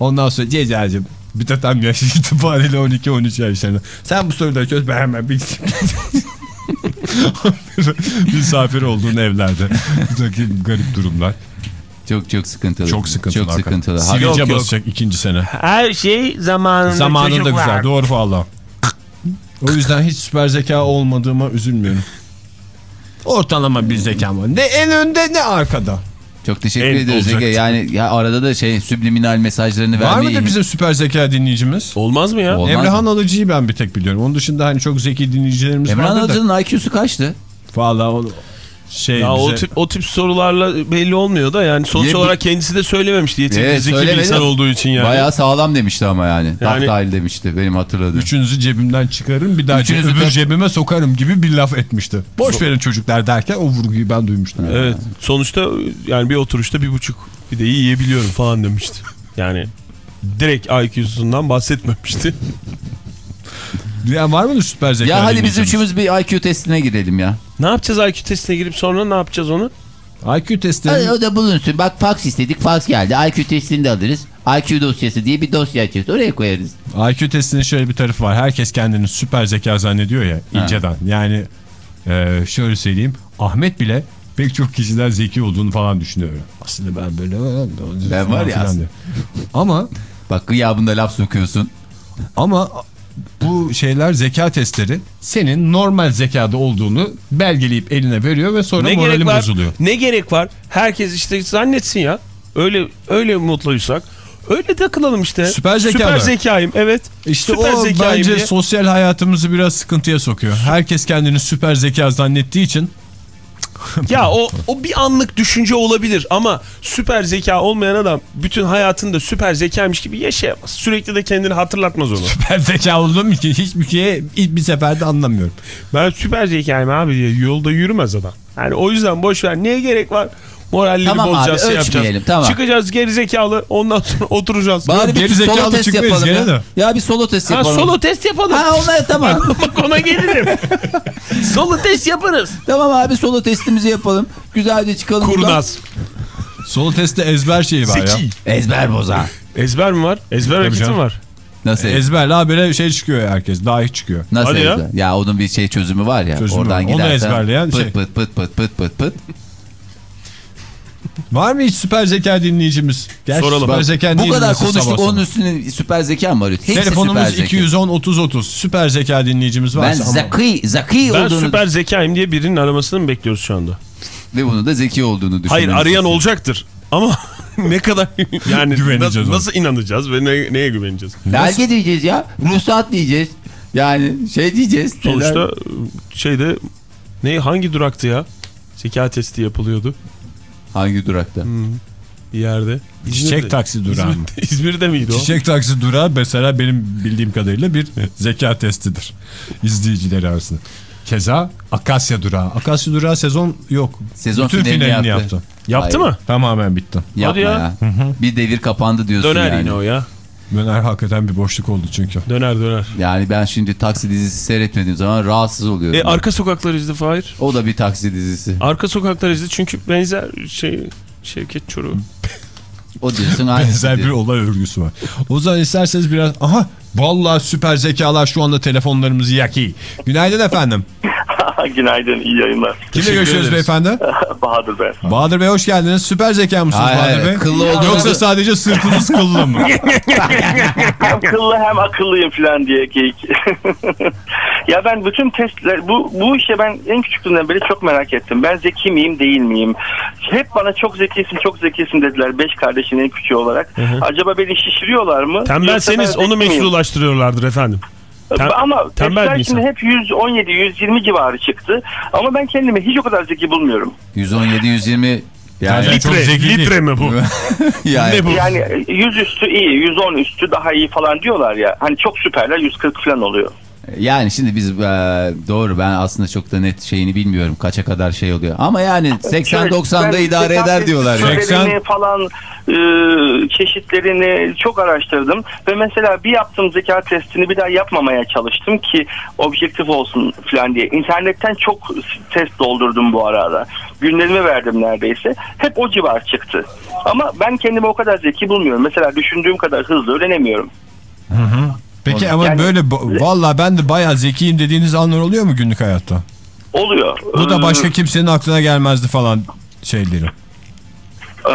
Ondan sonra Ceyda'cığım bir de tam yaş itibariyle 12-13 yaşlarında. Sen bu soruları çöz ben hemen bir [laughs] Misafir olduğun evlerde. [laughs] Buradaki garip durumlar. Çok çok sıkıntılı. Çok sıkıntılı. Çok sıkıntılı. Sivilce Yok, yok. basacak ikinci sene. Her şey zamanında Zamanında çocuklar. güzel. Doğru valla. O yüzden hiç süper zeka olmadığıma üzülmüyorum. Ortalama bir zekam var. Ne en önde ne arkada. Çok teşekkür En ediyoruz olacaktı. Ege. Yani ya arada da şey subliminal mesajlarını Var vermeyi... mıdır bizim süper zeka dinleyicimiz? Olmaz mı ya? Olmaz Emrehan mı? Alıcı'yı ben bir tek biliyorum. Onun dışında hani çok zeki dinleyicilerimiz vardır da. Alıcı'nın IQ'su kaçtı? Valla şey Ya o bize- tip o tip sorularla belli olmuyor da yani sonuç Ye- olarak kendisi de söylememişti yeterince Evet, bir insan olduğu için yani. Bayağı sağlam demişti ama yani. Yani- Daktayl demişti benim hatırladığım. Üçünüzü cebimden çıkarırım bir daha Üçünüzü öbür cebime sokarım gibi bir laf etmişti. Boş verin çocuklar derken o vurguyu ben duymuştum. Evet sonuçta yani bir oturuşta bir buçuk pideyi yiyebiliyorum falan demişti. Yani direkt IQ'sundan bahsetmemişti. [laughs] Ya var mıdır süper zeka Ya hadi biz üçümüz bir IQ testine girelim ya. ne yapacağız IQ testine girip sonra ne yapacağız onu? IQ testi. Hadi o da bulunsun. Bak fax istedik fax geldi. IQ testini de alırız. IQ dosyası diye bir dosya açarız. Oraya koyarız. IQ testinin şöyle bir tarafı var. Herkes kendini süper zeka zannediyor ya inceden. Yani e, şöyle söyleyeyim. Ahmet bile pek çok kişiden zeki olduğunu falan düşünüyor. Aslında ben böyle Ben var ya. Ama Bak gıyabında laf sokuyorsun. ama bu şeyler zeka testleri senin normal zekada olduğunu belgeleyip eline veriyor ve sonra ne gerek moralin var? bozuluyor. Ne gerek var? Herkes işte zannetsin ya. Öyle öyle mutluysak öyle takılalım işte. Süper zeka Süper mı? zekayım evet. İşte Süper o zekayım bence diye. sosyal hayatımızı biraz sıkıntıya sokuyor. Herkes kendini süper zeka zannettiği için [laughs] Ya o o bir anlık düşünce olabilir ama süper zeka olmayan adam bütün hayatında süper zekaymış gibi yaşayamaz. Sürekli de kendini hatırlatmaz onu. süper zeka olduğum için hiçbir şeye ilk bir seferde anlamıyorum. Ben süper zekayım abi diye yolda yürümez adam. Yani o yüzden boş ver. Neye gerek var? Moralleri Tamam abi, bozacağız, şey ölçmeyelim, yapacağız. tamam. Çıkacağız geri zekalı ondan sonra oturacağız. Bari bir solo test yapalım gene ya. de. Ya bir solo test Ha, yapalım. solo test yapalım. Ha ona tamam. [laughs] Bak ona gelirim. [laughs] solo test yaparız. tamam abi solo testimizi yapalım. Güzelce çıkalım. buradan. Kurnaz. Solo testte ezber şeyi var ya. Ezber boza. Ezber mi var? Ezber hareketi mi var? Nasıl? Ezberle ha böyle şey çıkıyor ya herkes. Dahi çıkıyor. Nasıl Hadi ya. ezber? Ya. onun bir şey çözümü var ya. Çözümü Oradan var. Onu gidersen ezberleyen pıt, şey. pıt pıt pıt pıt pıt pıt. Var mı hiç süper zeka dinleyicimiz? Gerçi Soralım. Süper zeka Bu kadar konuştuk sabah onun üstüne süper zeka mı arıyor? Hepsi Telefonumuz zeka. 210 30 30. Süper zeka dinleyicimiz Ben varsa ama. zeki, zeki Ben olduğunu süper zekayım diye birinin aramasını mı bekliyoruz şu anda? ve bunu da zeki olduğunu düşünüyorum. Hayır arayan olacaktır. Ama [laughs] ne kadar [laughs] yani Güveneceğiz nasıl, ona. nasıl inanacağız ve ne- neye güveneceğiz? Belge diyeceğiz ya. Ruhsat diyeceğiz. Yani şey diyeceğiz. Sonuçta şeyde ne hangi duraktı ya? Zeka testi yapılıyordu Hangi durakta? bir yerde. Çiçek taksi durağı mı? İzmir- [laughs] İzmir'de miydi o? Çiçek taksi durağı mesela benim bildiğim kadarıyla bir zeka testidir. İzleyicileri arasında. Keza Akasya durağı. Akasya durağı sezon yok. Sezon Bütün finalini finalini yaptı. yaptı. Yaptı Hayır. mı? Tamamen bitti. Yapma Hadi ya. ya. Bir devir kapandı diyorsun Döner yani. yine o ya. Döner hakikaten bir boşluk oldu çünkü. Döner döner. Yani ben şimdi taksi dizisi seyretmediğim zaman rahatsız oluyorum. E arka sokaklar izle Fahir. O da bir taksi dizisi. Arka sokaklar izle çünkü benzer şey Şevket Çoruh. O diyorsun aynısı Benzer bir diyor. olay örgüsü var. O zaman isterseniz biraz... Aha vallahi süper zekalar şu anda telefonlarımızı yaki. Günaydın efendim. [laughs] [laughs] Günaydın, iyi yayınlar. Kimle görüşüyoruz beyefendi? [laughs] Bahadır ben. Bahadır Bey hoş geldiniz. Süper zeka mısınız Hayır, Bahadır hayır, Bey? kıllı olduğunuzu- Yoksa sadece sırtınız kıllı mı? [laughs] hem kıllı hem akıllıyım falan diye geyik. ya ben bütün testler, bu, bu işe ben en küçüklüğümden beri çok merak ettim. Ben zeki miyim, değil miyim? Hep bana çok zekisin, çok zekisin dediler. Beş kardeşin en küçüğü olarak. Acaba beni şişiriyorlar mı? Tembelseniz onu meşrulaştırıyorlardır efendim. Tem- Ama tembel bir şimdi hep 117, 120 civarı çıktı. Ama ben kendimi hiç o kadar zeki bulmuyorum. 117 120 yani, Yani çok Litre, litre mi bu? [laughs] yani ne bu? Yani 100 üstü iyi, 110 üstü daha iyi falan diyorlar ya. Hani çok süperler 140 falan oluyor. Yani şimdi biz e, doğru ben aslında çok da net şeyini bilmiyorum kaça kadar şey oluyor. Ama yani 80 90'da Ben idare zeka eder diyorlar ya. testlerini 80 falan e, çeşitlerini çok araştırdım ve mesela bir yaptığım zeka testini bir daha yapmamaya çalıştım ki objektif olsun falan diye. İnternetten çok test doldurdum bu arada. Günlerimi verdim neredeyse. Hep o civar çıktı. Ama ben kendimi o kadar zeki bulmuyorum. Mesela düşündüğüm kadar hızlı öğrenemiyorum. Peki ama Yani- böyle vallahi ben de bayağı zekiyim dediğiniz anlar oluyor mu günlük hayatta? Oluyor. Bu da Ee, başka kimsenin aklına gelmezdi falan şeyleri. Ee,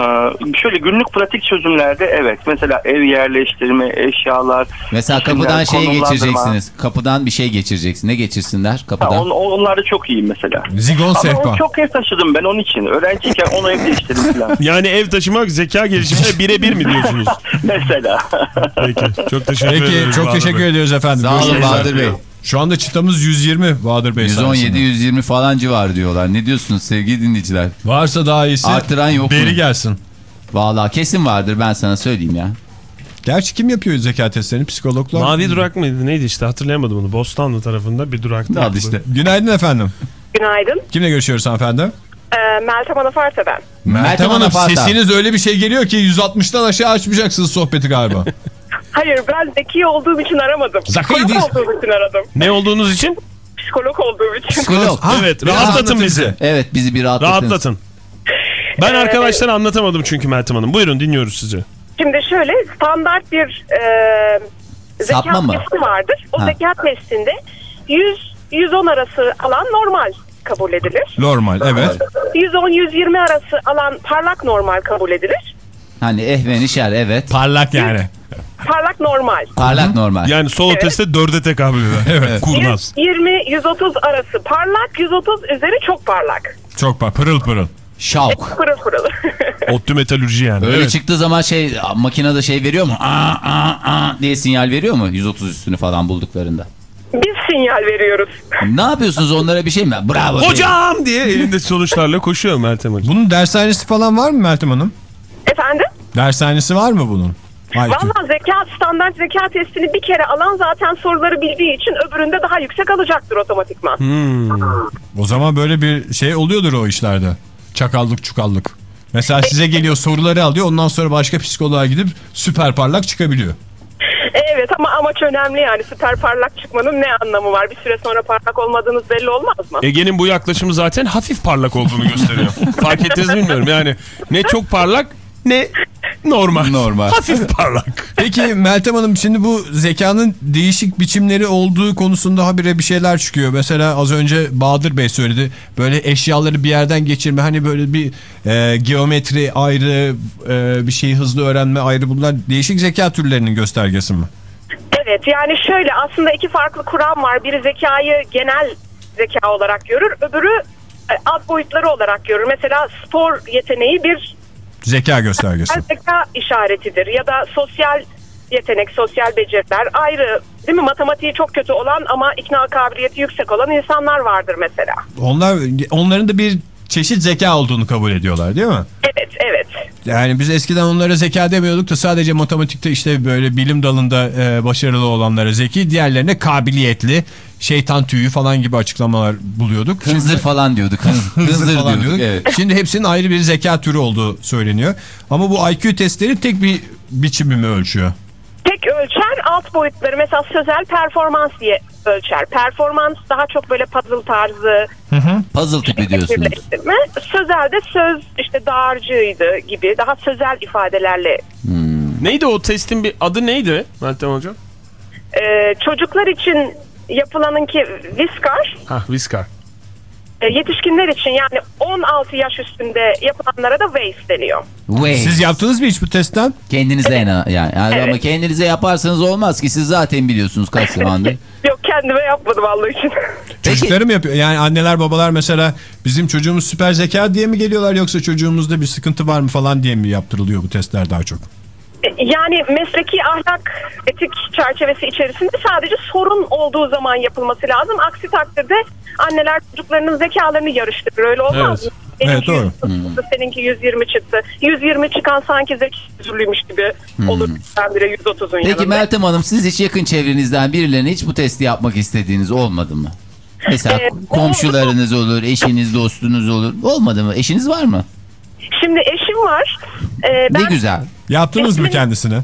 şöyle günlük pratik çözümlerde evet. Mesela ev yerleştirme, eşyalar. Mesela kapıdan şey geçireceksiniz. Kapıdan bir şey geçireceksin. Ne geçirsinler Ha, kapıdan? on, onlarda çok iyiyim mesela. Zigon Ama sehpa. onu çok kez taşıdım ben onun için. Öğrenciyken onu evde işledim falan. [laughs] Yani ev taşımak zeka gelişimine birebir mi diyorsunuz? [laughs] mesela. Peki. Çok teşekkür Peki ederim. çok Bahadır teşekkür ediyoruz efendim. Sağ olun Bahadır. Bey. Şu anda çıtamız 120 Bahadır Bey 117 sayesinde. 120 falan civar diyorlar. Ne diyorsunuz sevgili dinleyiciler? Varsa daha iyisi Artıran yok mu? beri gelsin. Vallahi kesin vardır ben sana söyleyeyim ya. Gerçi kim yapıyor zeka testlerini? Psikologlar. Mavi durak mıydı neydi işte hatırlayamadım onu. Bostanlı tarafında bir durakta. Al işte. Günaydın efendim. Günaydın. Kimle görüşüyoruz hanımefendi? Ee, Meltem Anafarta ben. Meltem Hanım Anafarta. sesiniz öyle bir şey geliyor ki 160'tan aşağı açmayacaksınız sohbeti galiba. [laughs] Hayır ben zeki olduğum için aramadım. Zeki değil. olduğum için aradım. Ne olduğunuz için? Psikolog olduğum için. Psikolog. Ha, [laughs] evet biraz rahatlatın bizi. Evet bizi bir rahatlatın. Rahatlatın. Ben arkadaşlara anlatamadım çünkü Meltem Hanım. Buyurun dinliyoruz sizi. Şimdi şöyle standart bir e, zeka Sapma mı? testi vardır. O Ha. zeka testinde 100-110 arası alan normal kabul edilir. Normal evet. 110-120 arası alan parlak normal kabul edilir. Hani ehven işer evet. Parlak yani. Parlak normal. Parlak normal. Yani solo testte dörde tekabül eder. Evet. Kurnaz. 20-130 arası parlak, 130 üzeri çok parlak. Çok par pırıl pırıl. Şavk. [laughs] Pırıl pırıl. [laughs] Ottu metalürji yani. Öyle Evet. çıktığı zaman şey makinede şey veriyor mu? Aa, aa, aa diye sinyal veriyor mu? 130 üstünü falan bulduklarında. Biz sinyal veriyoruz. Ne yapıyorsunuz onlara bir şey mi? Bravo. Hocam diye elinde sonuçlarla koşuyor Meltem Hanım. Bunun dershanesi falan var mı Meltem Hanım? Efendim? Dershanesi var mı bunun? Valla zeka, standart zeka testini bir kere alan zaten soruları bildiği için öbüründe daha yüksek alacaktır otomatikman. O zaman böyle bir şey oluyordur o işlerde. Çakallık çukallık. Mesela size geliyor soruları alıyor ondan sonra başka psikoloğa gidip süper parlak çıkabiliyor. Evet ama amaç önemli yani süper parlak çıkmanın ne anlamı var? Bir süre sonra parlak olmadığınız belli olmaz mı? Ege'nin bu yaklaşımı zaten hafif parlak olduğunu gösteriyor. [laughs] Fark ettiniz mi bilmiyorum. Yani ne çok parlak ne Normal. Normal. Hafif parlak. Peki Meltem Hanım şimdi bu zekanın değişik biçimleri olduğu konusunda habire bir şeyler çıkıyor. Mesela az önce Bahadır Bey söyledi. Böyle eşyaları bir yerden geçirme hani böyle bir e, geometri ayrı e, bir şeyi hızlı öğrenme ayrı bunlar değişik zeka türlerinin göstergesi mi? Evet yani şöyle aslında iki farklı kuram var. Biri zekayı genel zeka olarak görür. Öbürü e, alt boyutları olarak görür. Mesela spor yeteneği bir Zeka göstergesi. zeka işaretidir. Ya da sosyal yetenek, sosyal beceriler ayrı. Değil mi? Matematiği çok kötü olan ama ikna kabiliyeti yüksek olan insanlar vardır mesela. Onlar onların da bir çeşit zeka olduğunu kabul ediyorlar değil mi? Evet, evet. Yani biz eskiden onlara zeka demiyorduk da sadece matematikte işte böyle bilim dalında e, başarılı olanlara zeki, diğerlerine kabiliyetli, şeytan tüyü falan gibi açıklamalar buluyorduk. Hınzır falan diyorduk. Hın- Hınzır, falan diyorduk. diyorduk. Evet. Şimdi hepsinin ayrı bir zeka türü olduğu söyleniyor. Ama bu IQ testleri tek bir biçimi mi ölçüyor? Tek ölçer alt boyutları mesela sözel performans diye ölçer. Performans daha çok böyle puzzle tarzı Puzzle tipi diyorsunuz. birleştirme. Sözelde söz işte dağarcığıydı gibi daha sözel ifadelerle Neydi o testin bir adı neydi Meltem Hocam? Ee, çocuklar için yapılanınki Viskar, Ha Viskar. E, yetişkinler için yani 16 yaş üstünde yapılanlara da Waze deniyor. Way. Siz yaptınız mı hiç bu testten? Kendinize yani, yani, yani Evet. ama kendinize yaparsanız olmaz ki siz zaten biliyorsunuz kaç [laughs] zamandır. Yok kendime yapmadım Allah için. [laughs] Çocukları mı yapıyor? Yani anneler babalar mesela bizim çocuğumuz süper zeka diye mi geliyorlar yoksa çocuğumuzda bir sıkıntı var mı falan diye mi yaptırılıyor bu testler daha çok? Yani mesleki ahlak etik çerçevesi içerisinde sadece sorun olduğu zaman yapılması lazım. Aksi takdirde anneler çocuklarının zekalarını yarıştırır. Öyle olmaz Evet. mı? Benimki Evet, doğru. 100 çıktı, seninki 120 çıktı. 120 çıkan sanki zeki üzülüymüş gibi olur. Ben bire 130'un Peki yanında. Meltem Hanım siz hiç yakın çevrenizden birilerine hiç bu testi yapmak istediğiniz olmadı mı? Mesela Ee, komşularınız olur, eşiniz, dostunuz olur. Olmadı mı? Eşiniz var mı? Şimdi eşim var. Ee, Ne ben güzel. Yaptınız mı kendisine?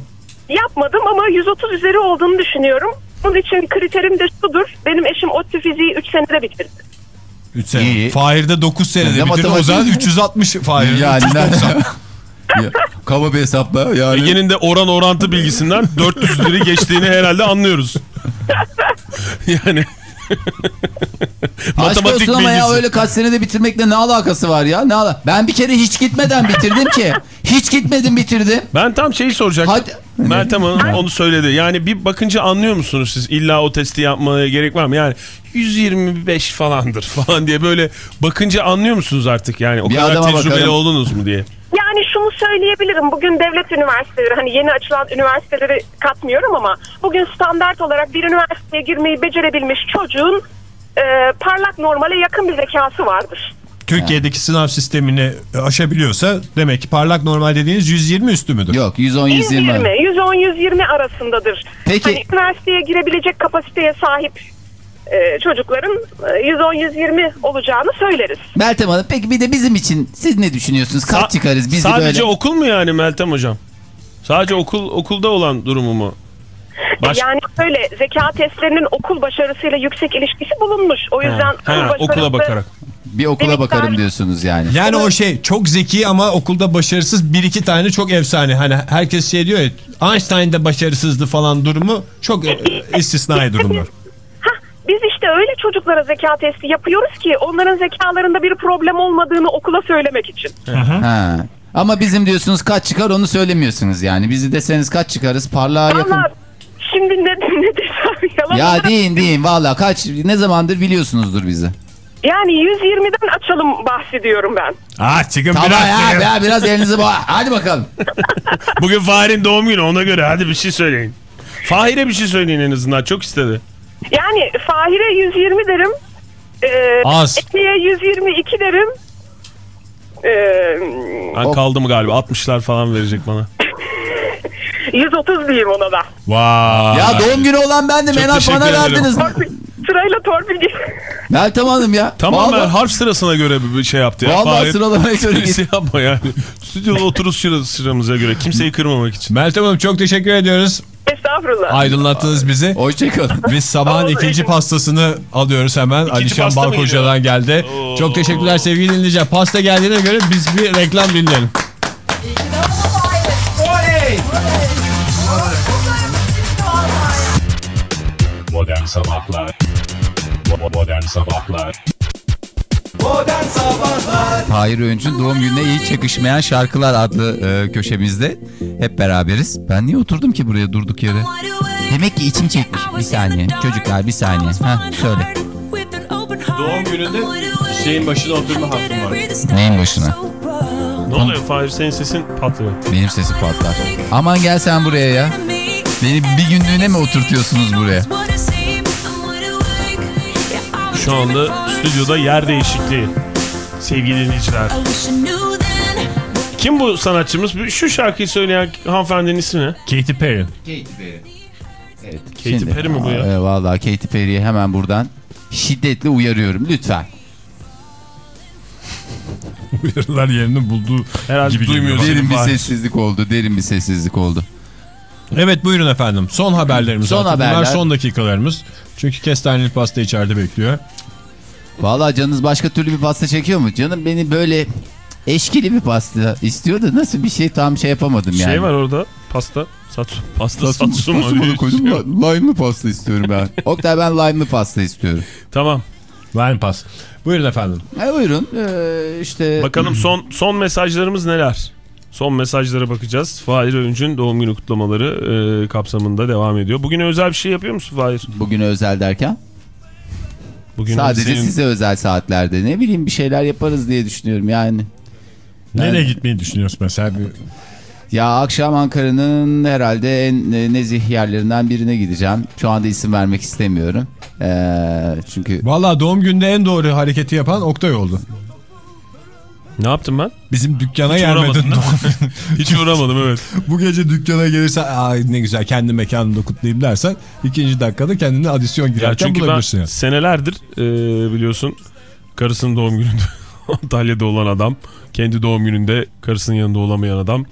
yapmadım ama 130 üzeri olduğunu düşünüyorum. Bunun için kriterim de şudur. Benim eşim ODTÜ fiziği 3 senede bitirdi. 3 sene. İyi. Fahir'de 9 senede Ne bitirdi. O matematik- zaman 360 Fahir'de. Yani 390. [laughs] Ya, kaba bir hesapla yani. Ege'nin de oran orantı bilgisinden 400'leri geçtiğini herhalde anlıyoruz. [laughs] yani [laughs] Aşk olsun ama ya öyle kaç senede bitirmekle ne alakası var ya? Ne ala Ben bir kere hiç gitmeden bitirdim ki. [laughs] Hiç gitmedim bitirdim. Ben tam şeyi soracaktım. Hadi. Meltem Hanım onu söyledi. Yani bir bakınca anlıyor musunuz siz? İlla o testi yapmaya gerek var mı? Yani 125 falandır [laughs] falan diye böyle bakınca anlıyor musunuz artık yani? O Bir kadar tecrübeli bakarım. oldunuz mu diye. Yani şunu söyleyebilirim. Bugün devlet üniversiteleri hani yeni açılan üniversiteleri katmıyorum ama bugün standart olarak bir üniversiteye girmeyi becerebilmiş çocuğun e, parlak normale yakın bir zekası vardır. Türkiye'deki sınav sistemini aşabiliyorsa demek ki parlak normal dediğiniz 120 üstü müdür? Yok 110 120. 120, 110-120 arasındadır. Peki. Hani üniversiteye girebilecek kapasiteye sahip e, çocukların e, 110-120 olacağını söyleriz. Meltem Hanım peki bir de bizim için siz ne düşünüyorsunuz? Kaç Sa- çıkarız bizi Sadece böyle? okul mu yani Meltem Hocam? Sadece okul okulda olan durumu mu? Baş- Yani böyle zeka testlerinin okul başarısıyla yüksek ilişkisi bulunmuş. O yüzden Ha, okul okula başarısı- bakarak. Bir okula Demek bakarım ben- diyorsunuz yani. Yani o şey çok zeki ama okulda başarısız bir iki tane çok efsane. Hani herkes şey diyor ya Einstein'da başarısızdı falan durumu çok e, istisnai durumlar. [laughs] İşte öyle çocuklara zeka testi yapıyoruz ki onların zekalarında bir problem olmadığını okula söylemek için. Ha. Ama bizim diyorsunuz kaç çıkar onu söylemiyorsunuz yani. Bizi deseniz kaç çıkarız parlağa yakın. Ama şimdi ne, [laughs] ne desem yalan Ya olur. deyin deyin valla kaç ne zamandır biliyorsunuzdur bizi. Yani 120'den açalım bahsediyorum ben. Ah çıkın Tamam biraz. ya, ya biraz elinizi bağ. Hadi bakalım. [laughs] Bugün Fahir'in doğum günü ona göre hadi bir şey söyleyin. Fahir'e bir şey söyleyin en azından çok istedi. Yani Fahir'e 120 derim. Ee, Az. Eki'ye 122 derim. Ee, Ben kaldım galiba 60'lar falan verecek bana. [laughs] 130 diyeyim ona da. Vay. Ya doğum günü olan bendim. Çok En az teşekkür bana ederim. verdiniz. Sırayla torpil gibi. Meltem Hanım ya. Tamamen Vallahi- harf sırasına göre bir şey yaptı ya. Vallahi Fahir. sıralamayı söyle Öyle şey yapma yani. Stüdyoda otururuz sıra- sıramıza göre. Kimseyi kırmamak için. Meltem Hanım çok teşekkür ediyoruz. Estağfurullah. Aydınlattınız bizi. Hoşçakalın. Biz sabahın ikinci pastasını alıyoruz hemen. Alişan pasta mı Balkoca'dan geldi. Oo. Çok teşekkürler sevgili dinleyiciler. Pasta geldiğine göre biz bir reklam dinleyelim. Modern Sabahlar Modern Sabahlar Modern Sabahlar Tahir Öğünç'ün doğum gününe iyi çakışmayan şarkılar adlı e, köşemizde hep beraberiz. Ben niye oturdum ki buraya durduk yere? Demek ki içim çekmiş. Bir saniye. Çocuklar bir saniye. Ha, söyle. Doğum gününde şeyin başına oturma hakkım var. Neyin başına? Ne oluyor Fahir senin sesin patlıyor. Benim sesi patlar. Aman gel sen buraya ya. Beni bir günlüğüne mi oturtuyorsunuz buraya? Şu anda stüdyoda yer değişikliği. Sevgili dinleyiciler. Kim bu sanatçımız? Şu şarkıyı söyleyen hanımefendinin ismi ne? Katy Perry. Evet. Katy Perry mi bu ya? E, vallahi Katy Perry'yi hemen buradan şiddetle uyarıyorum. Lütfen. [laughs] Uyarılar yerini bulduğu Herhalde gibi duymuyoruz. Derin bir sessizlik oldu. Derin bir sessizlik oldu. Evet buyurun efendim. Son haberlerimiz. Son zaten. Bunlar haberler. son dakikalarımız. Çünkü kestaneli pasta içeride bekliyor. Vallahi canınız başka türlü bir pasta çekiyor mu? Canım beni böyle eşkili bir pasta istiyor da nasıl bir şey tam şey yapamadım yani. Şey var orada pasta. Satsu. Pasta satsu mu? bir koydum? şey Lime'lı pasta istiyorum ben. [laughs] Oktay ben lime'lı pasta istiyorum. Tamam. Line pass. Buyurun efendim. E buyurun ee, işte. Bakalım son son mesajlarımız neler? Son mesajlara bakacağız. Fahir Öğünç'ün doğum günü kutlamaları e, kapsamında devam ediyor. Bugün özel bir şey yapıyor musun Fahir? Bugün özel derken Bugün sadece senin- size özel saatlerde ne bileyim bir şeyler yaparız diye düşünüyorum yani. Nereye gitmeyi düşünüyorsun mesela? Bir... Ya akşam Ankara'nın herhalde en e, nezih yerlerinden birine gideceğim. Şu anda isim vermek istemiyorum. Ee, çünkü Valla doğum günde en doğru hareketi yapan Oktay oldu. Ne yaptım ben? Bizim dükkana Hiç gelmedin. [laughs] Hiç uğramadım evet. Bu gece dükkana gelirse Aa, ne güzel kendi mekanımda kutlayayım dersen ikinci dakikada kendine adisyon Ya girerken çünkü ben bulabilirsin. senelerdir e, biliyorsun karısının doğum gününde [laughs] Antalya'da olan adam, kendi doğum gününde karısının yanında olamayan adam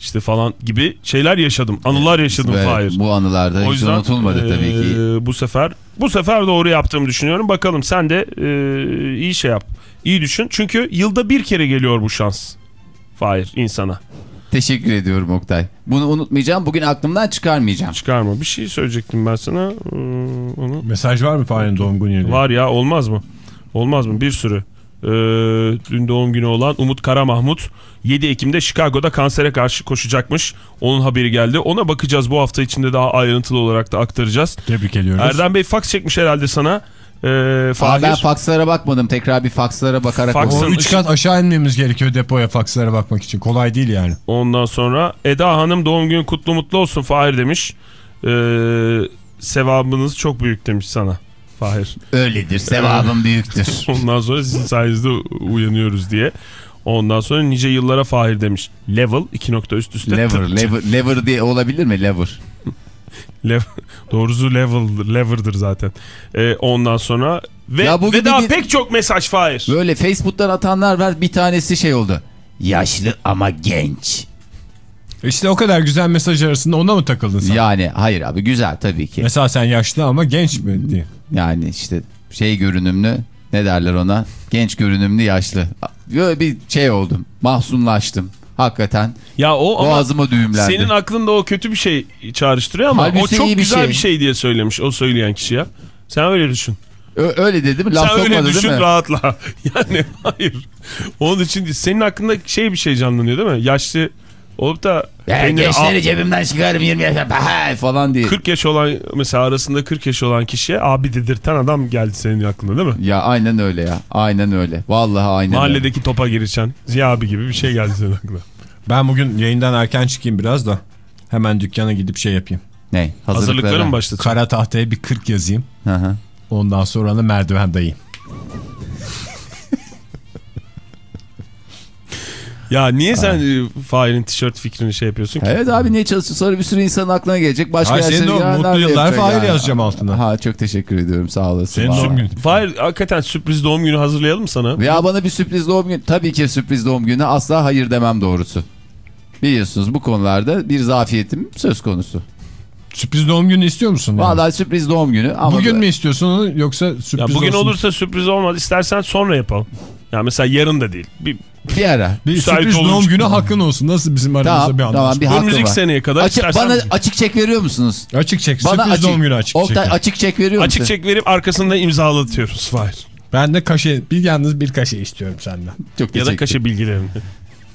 işte falan gibi şeyler yaşadım. Anılar yaşadım ve Fahir. bu anılarda O hiç yüzden unutulmadı tabii ki. e, bu sefer bu sefer doğru yaptığımı düşünüyorum. Bakalım sen de e, iyi şey yap. İyi düşün. Çünkü yılda bir kere geliyor bu şans. Fahir insana. Teşekkür ediyorum Oktay. Bunu unutmayacağım. Bugün aklımdan çıkarmayacağım. Çıkarma. Bir şey söyleyecektim ben sana. Ee, onu Mesaj var mı Fahri'nin doğum günü? Var ya olmaz mı? Olmaz mı? Bir sürü. Ee, dün doğum günü olan Umut Kara Mahmut 7 Ekim'de Chicago'da kansere karşı koşacakmış. Onun haberi geldi. Ona bakacağız bu hafta içinde daha ayrıntılı olarak da aktaracağız. Tebrik ediyoruz. Erdem Bey fax çekmiş herhalde sana. Ee, Aa, Fahir. ben fakslara bakmadım. Tekrar bir fakslara bakarak Faks- O okudum. üç kat aşağı inmemiz gerekiyor depoya fakslara bakmak için. Kolay değil yani. Ondan sonra Eda Hanım doğum günü kutlu mutlu olsun Fahir demiş. Ee, sevabınız çok büyük demiş sana Fahir. Öyledir. Sevabım [laughs] büyüktür. Ondan sonra sizin sayenizde uyanıyoruz diye. Ondan sonra nice yıllara Fahir demiş. Level 2 nokta üst üste. lever, lever, lever diye olabilir mi? Lever. Lev- [laughs] Doğrusu level, lever'dır zaten. Ee, ondan sonra ve, Ya ve daha bir- pek çok mesaj Fahir. Böyle Facebook'tan atanlar var. Bir tanesi şey oldu. Yaşlı ama genç. İşte o kadar güzel mesaj arasında ona mı takıldın sen? Yani hayır abi güzel tabii ki. Mesela sen yaşlı ama genç mi diye. Yani işte şey görünümlü ne derler ona? Genç görünümlü yaşlı. Böyle bir şey oldum. Mahzunlaştım. Hakikaten Ya o ama boğazıma düğümlendi. senin aklında o kötü bir şey çağrıştırıyor ama Halbuki o çok güzel şey. bir şey diye söylemiş o söyleyen kişi ya. Sen öyle düşün. Ö- öyle dedim. Laf Sen öyle düşün rahatla. [laughs] Yani hayır. Onun için. Senin hakkında şey bir şey canlanıyor değil mi? Yaşlı olup da kendini gençleri cebimden çıkarım 20 yaşa falan diye. 40 yaş olan mesela arasında 40 yaş olan kişiye abi dedirten adam geldi senin aklına değil mi? Ya aynen öyle ya. Aynen öyle. Vallahi aynen öyle. Mahalledeki topa girişen Ziya abi gibi bir şey geldi senin aklına. Ben bugün yayından erken çıkayım biraz da. Hemen dükkana gidip şey yapayım. Ne? Hazırlıkları mı başladın? Kara tahtaya bir 40 yazayım. Hı hı. Ondan sonra da merdiven dayayım. Ya niye sen e, Fahir'in tişört fikrini şey yapıyorsun ki? Evet abi niye çalışıyorsun? Sonra bir sürü insanın aklına gelecek. Başka Ay, senin yerlere de o mutlu yıllar Fahir ya? yazacağım altına. Ha çok teşekkür ediyorum sağ olasın. Senin doğum günün. Fahir hakikaten sürpriz doğum günü hazırlayalım mı sana? Ya bana bir sürpriz doğum günü. Tabii ki sürpriz doğum günü asla hayır demem doğrusu. Biliyorsunuz bu konularda bir zafiyetim söz konusu. Sürpriz doğum günü istiyor musun? yani? Vallahi sürpriz doğum günü ama Bugün mü istiyorsun onu yoksa sürpriz Ya bugün olsun? olursa sürpriz olmaz. İstersen sonra yapalım. Yani mesela yarın da değil. Bir, Bir ara. Bir sürpriz doğum günü hakkın olsun. Nasıl bizim aramızda Tamam bir anlaşma? tamam bir hakkım Önümüzdeki var. seneye kadar Açık, istersen- bana açık çek veriyor musunuz? Açık çek. Bana sürpriz açık, doğum günü açık Oktay çek. açık çek veriyor musun? açık çek verip arkasında imzalatıyoruz Fahir. Ben de kaşe, bir yalnız bir kaşe istiyorum senden. Çok Ya da kaşe bilgilerini.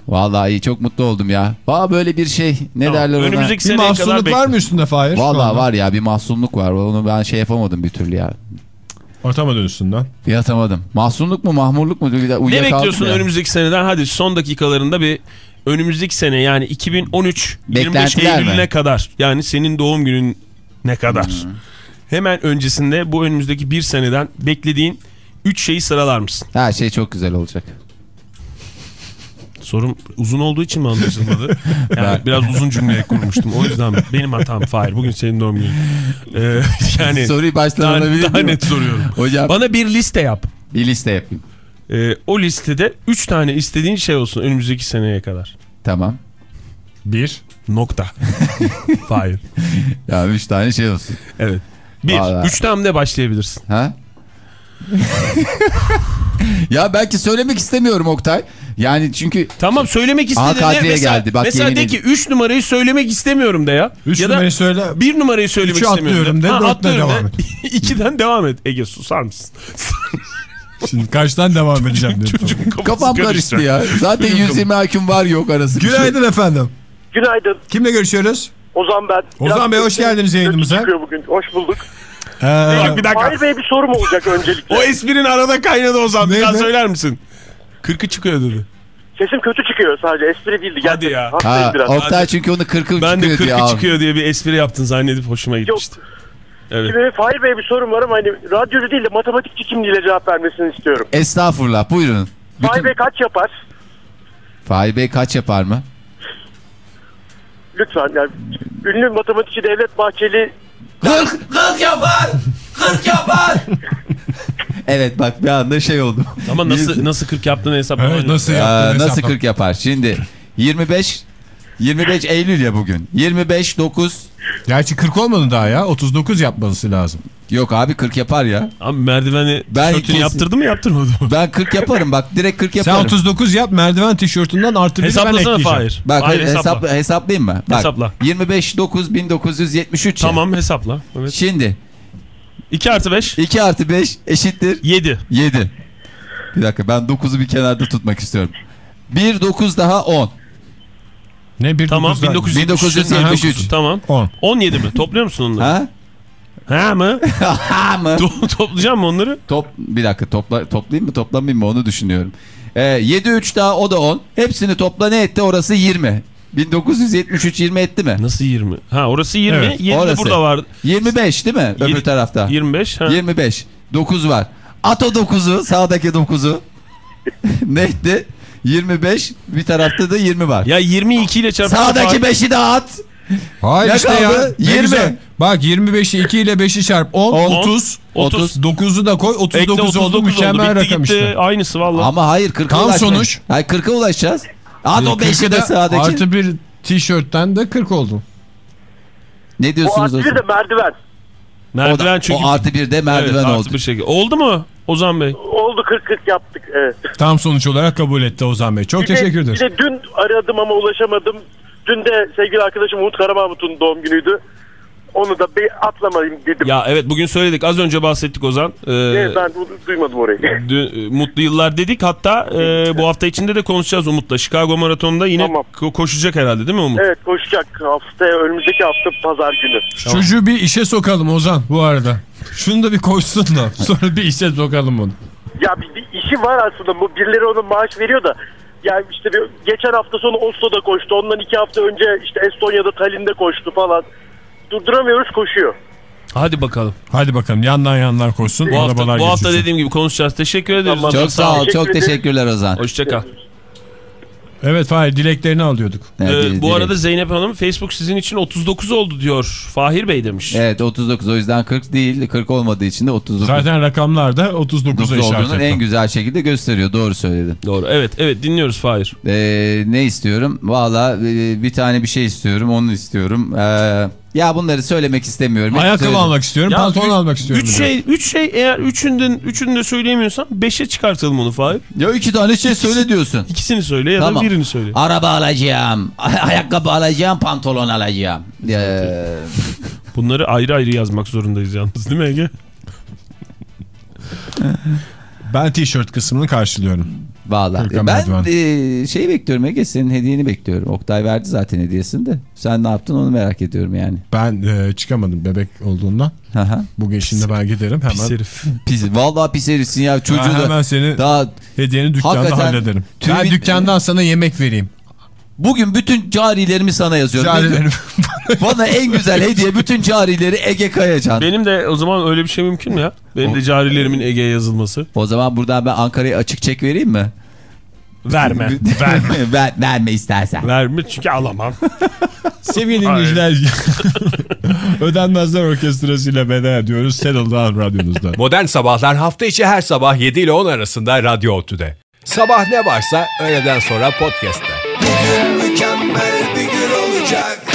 Vallahi iyi çok mutlu oldum ya. Valla böyle bir şey ne Tamam, derler ona? önümüzdeki Bir mahsumluk var mı üstünde Fahir? anda? var ya bir mahzunluk var. Onu ben şey yapamadım bir türlü ya. Atamadın üstünden. Bir atamadım. Mahzunluk mu mahmurluk mu? Bir de Ne bekliyorsun ya. önümüzdeki seneden? Hadi son dakikalarında bir önümüzdeki sene yani 2013 25 Beklentiler Eylül'üne mi? kadar yani senin doğum günün ne kadar? Hmm. Hemen öncesinde bu önümüzdeki bir seneden beklediğin 3 şeyi sıralar mısın? Her şey çok güzel olacak. Sorum uzun olduğu için mi anlaşılmadı? [laughs] Yani biraz uzun cümle kurmuştum. O yüzden benim hatam Fahir. Bugün senin doğum günün. Ee, [laughs] yani Soruyu baştan daha, alabilir daha net soruyorum. Hocam Bana bir liste yap. bir liste yapayım. Ee, o listede 3 tane istediğin şey olsun önümüzdeki seneye kadar. Tamam. Bir. Nokta. [laughs] Fahir. Ya üç tane şey olsun. Evet. Bir. Vallahi. Üçten de başlayabilirsin. Ha? Ya belki söylemek istemiyorum Oktay. Yani çünkü Tamam söylemek Aha, istediğin Kadriye mesela, geldi. Bak, mesela de ki 3 numarayı söylemek istemiyorum de ya. Üç ya da numarayı söyle. bir numarayı söylemek Üçü istemiyorum atlıyorum de, dörtle atlıyorum devam de. [laughs] İkiden devam et. Ege susar mısın? [laughs] Şimdi kaçtan devam edeceğim dedim. Kafam karıştı ya. Zaten 120 IQ'm var yok arası. Günaydın efendim. Günaydın. Kimle görüşüyoruz? Ozan ben. Ozan Biraz Bey, hoş geldiniz yayınımıza. bugün. Hoş bulduk. Ee, Bak bir dakika. Fahir bir sorum olacak öncelikle. O esprin arada kaynadı Ozan. Ne, daha ne? söyler misin? Kırkı çıkıyor dedi. Sesim kötü çıkıyor sadece. Espri değildi. Hadi ya. Ha, biraz. Oktay çünkü onu 40'ı Ben de çıkıyor diye kırkı abi. çıkıyor diye bir espri yaptın zannedip hoşuma gitmişti. Evet. Şimdi Fahir Bey bir sorum var ama hani radyocu değil de matematikçi kimliğiyle cevap vermesini istiyorum. Estağfurullah buyurun. Fahir Bütün... Bey kaç yapar? Fahir Bey kaç yapar mı? Lütfen yani ünlü matematikçi Devlet Bahçeli 40, 40 yapar. 40 yapar. [laughs] evet bak bir anda şey oldu. Ama nasıl nasıl 40 yaptığını hesaplaman evet, nasıl yaptın? nasıl hesapla. 40 yapar? Şimdi 25 25 Eylül ya bugün. 25 9 Gerçi 40 olmadı daha ya. 39 yapması lazım. Yok abi 40 yapar ya. Abi merdiveni Ben tişörtünü kesin- yaptırdı mı yaptırmadı mı? Ben 40 yaparım bak direkt 40 yaparım. Sen 39 yap merdiven tişörtünden artı bir ben Hesaplasana ekleyeceğim. Fahir. Bak Hayır, hesapla. hesapla. hesaplayayım mı? Bak, Hesapla. 25 9 1973 ya. Tamam hesapla. Evet. Şimdi 2 artı 5 2 artı 5 eşittir 7. 7. Bir dakika ben 9'u bir kenarda tutmak istiyorum. 1 9 daha 10. Ne bir Tamam 1973. 1973. Tamam. 10. 17 mi? Topluyor musun onları? Ha? Ha mı? [laughs] Ha mı? To- Toplayacağım mı onları? Top bir dakika topla toplayayım mı toplamayayım mı onu düşünüyorum. Ee, 7 3 daha o da 10. Hepsini topla ne etti? Orası 20. 1973 20 etti mi? Nasıl 20? Ha orası 20. Evet, 7 de orası. burada var. 25 değil mi? Öbür Yedi- tarafta. 25. Ha. 25. 9 var. At o 9'u sağdaki 9'u. [laughs] ne etti? 25 bir tarafta da 20 var. Ya 22 ile çarpı. Sağdaki 5'i de at. Hayır Ne işte ya. kaldı? Ne 20. güzel. Bak 25'i 2 ile 5'i çarp 10, On. 30. 30. 9'u da koy Ekle 39 oldu 39 mükemmel oldu. Bitti rakam gitti. işte. Aynısı valla. Ama hayır 40'a Tam ulaşmayız. sonuç. Hayır 40'a ulaşacağız. At o 5'i 40'ı de sağdaki. Artı bir tişörtten de 40 oldu. Ne diyorsunuz o artı bir zaman? de merdiven. O, Merdiven da, çünkü. o artı bir de merdiven evet, oldu. Artı bir şekilde. Oldu mu Ozan Bey? Oldu 40-40 yaptık. Evet. Tam sonuç olarak kabul etti Ozan Bey. Çok Bir teşekkür ederiz. Bir de dün aradım ama ulaşamadım. Dün de sevgili arkadaşım Umut Karamahmut'un doğum günüydü. Onu da bir atlamayayım dedim. Ya evet bugün söyledik. Az önce bahsettik Ozan. Ee, Evet, ben du- duymadım orayı. [laughs] dün- e, mutlu yıllar dedik. Hatta e, bu hafta içinde de konuşacağız Umut'la. Chicago Maraton'da yine Tamam. ko- koşacak herhalde değil mi Umut? evet koşacak haftaya önümüzdeki hafta pazar günü. Çocuğu bir işe sokalım Ozan bu arada. Şunu da bir koşsun da [laughs] sonra bir işe sokalım onu. Ya bir, bir işi var aslında. Bu birileri ona maaş veriyor da. Ya işte bir, geçen hafta sonu Oslo'da koştu. Ondan iki hafta önce işte Estonya'da Tallinn'de koştu falan. Durduramıyoruz koşuyor. Hadi bakalım. Hadi bakalım yandan yandan koşsun. Bu hafta, bu hafta dediğim gibi konuşacağız. Teşekkür ederiz. Tamam. Çok sağ ol. Teşekkür Çok teşekkürler Ozan. Hoşçakal. Evet Fahir dileklerini alıyorduk. Evet, Ee, dile- bu dile- arada Zeynep Hanım Facebook sizin için 39 oldu diyor. Fahir Bey demiş. Evet 39 o yüzden 40 değil 40 olmadığı için de 39 Zaten rakamlar da 39'a 39 işaret olduğunu en güzel şekilde gösteriyor. Doğru söyledin. Doğru. Evet evet dinliyoruz Fahir. Ee, ne istiyorum? Valla e, bir tane bir şey istiyorum. Onu istiyorum. Ee, Ya bunları söylemek istemiyorum. Hep Ayakkabı almak istiyorum, Ya pantolon üç- almak istiyorum. Üç şey, üç şey eğer üçünden, üçünü de söyleyemiyorsan beşe çıkartalım onu Fahir. Ya iki tane şey söyle diyorsun. İkisini söyle ya Tamam. da birini söyle. Araba alacağım, ayakkabı alacağım, pantolon alacağım. Ee, [laughs] Bunları ayrı ayrı yazmak zorundayız yalnız değil mi Ege? Ben tişört kısmını karşılıyorum. Valla. Gürkan Ben e, şey bekliyorum Ege senin hediyeni bekliyorum. Oktay verdi zaten hediyesini de. Sen ne yaptın onu merak ediyorum yani. Ben e, çıkamadım bebek olduğundan. Hı hı. Bugün şimdi ben giderim hemen. Pis herif. [laughs] Pis, vallahi pis herifsin ya çocuğu Ben da. hemen seni Daha hediyeni dükkanda Hakikaten hallederim. tüm- Ben dükkandan sana yemek vereyim. Bugün bütün carilerimi sana yazıyorum. Carilerim. Bana en güzel hediye bütün carileri Ege Kayacan. Benim de o zaman öyle bir şey mümkün mü ya? Benim de carilerimin Ege'ye yazılması. O zaman buradan ben Ankara'ya açık çek vereyim mi? Verme. Verme. [laughs] Ver, verme istersen. Verme çünkü alamam. [laughs] Sevgili dinleyiciler. [laughs] Ödenmezler Orkestrası'yla veda ediyoruz. Settle Down radyonuzda. Modern Sabahlar hafta içi her sabah 7 ile 10 arasında Radyo Otü'de. Sabah ne varsa öğleden sonra podcast'te. Bugün mükemmel bir gün olacak.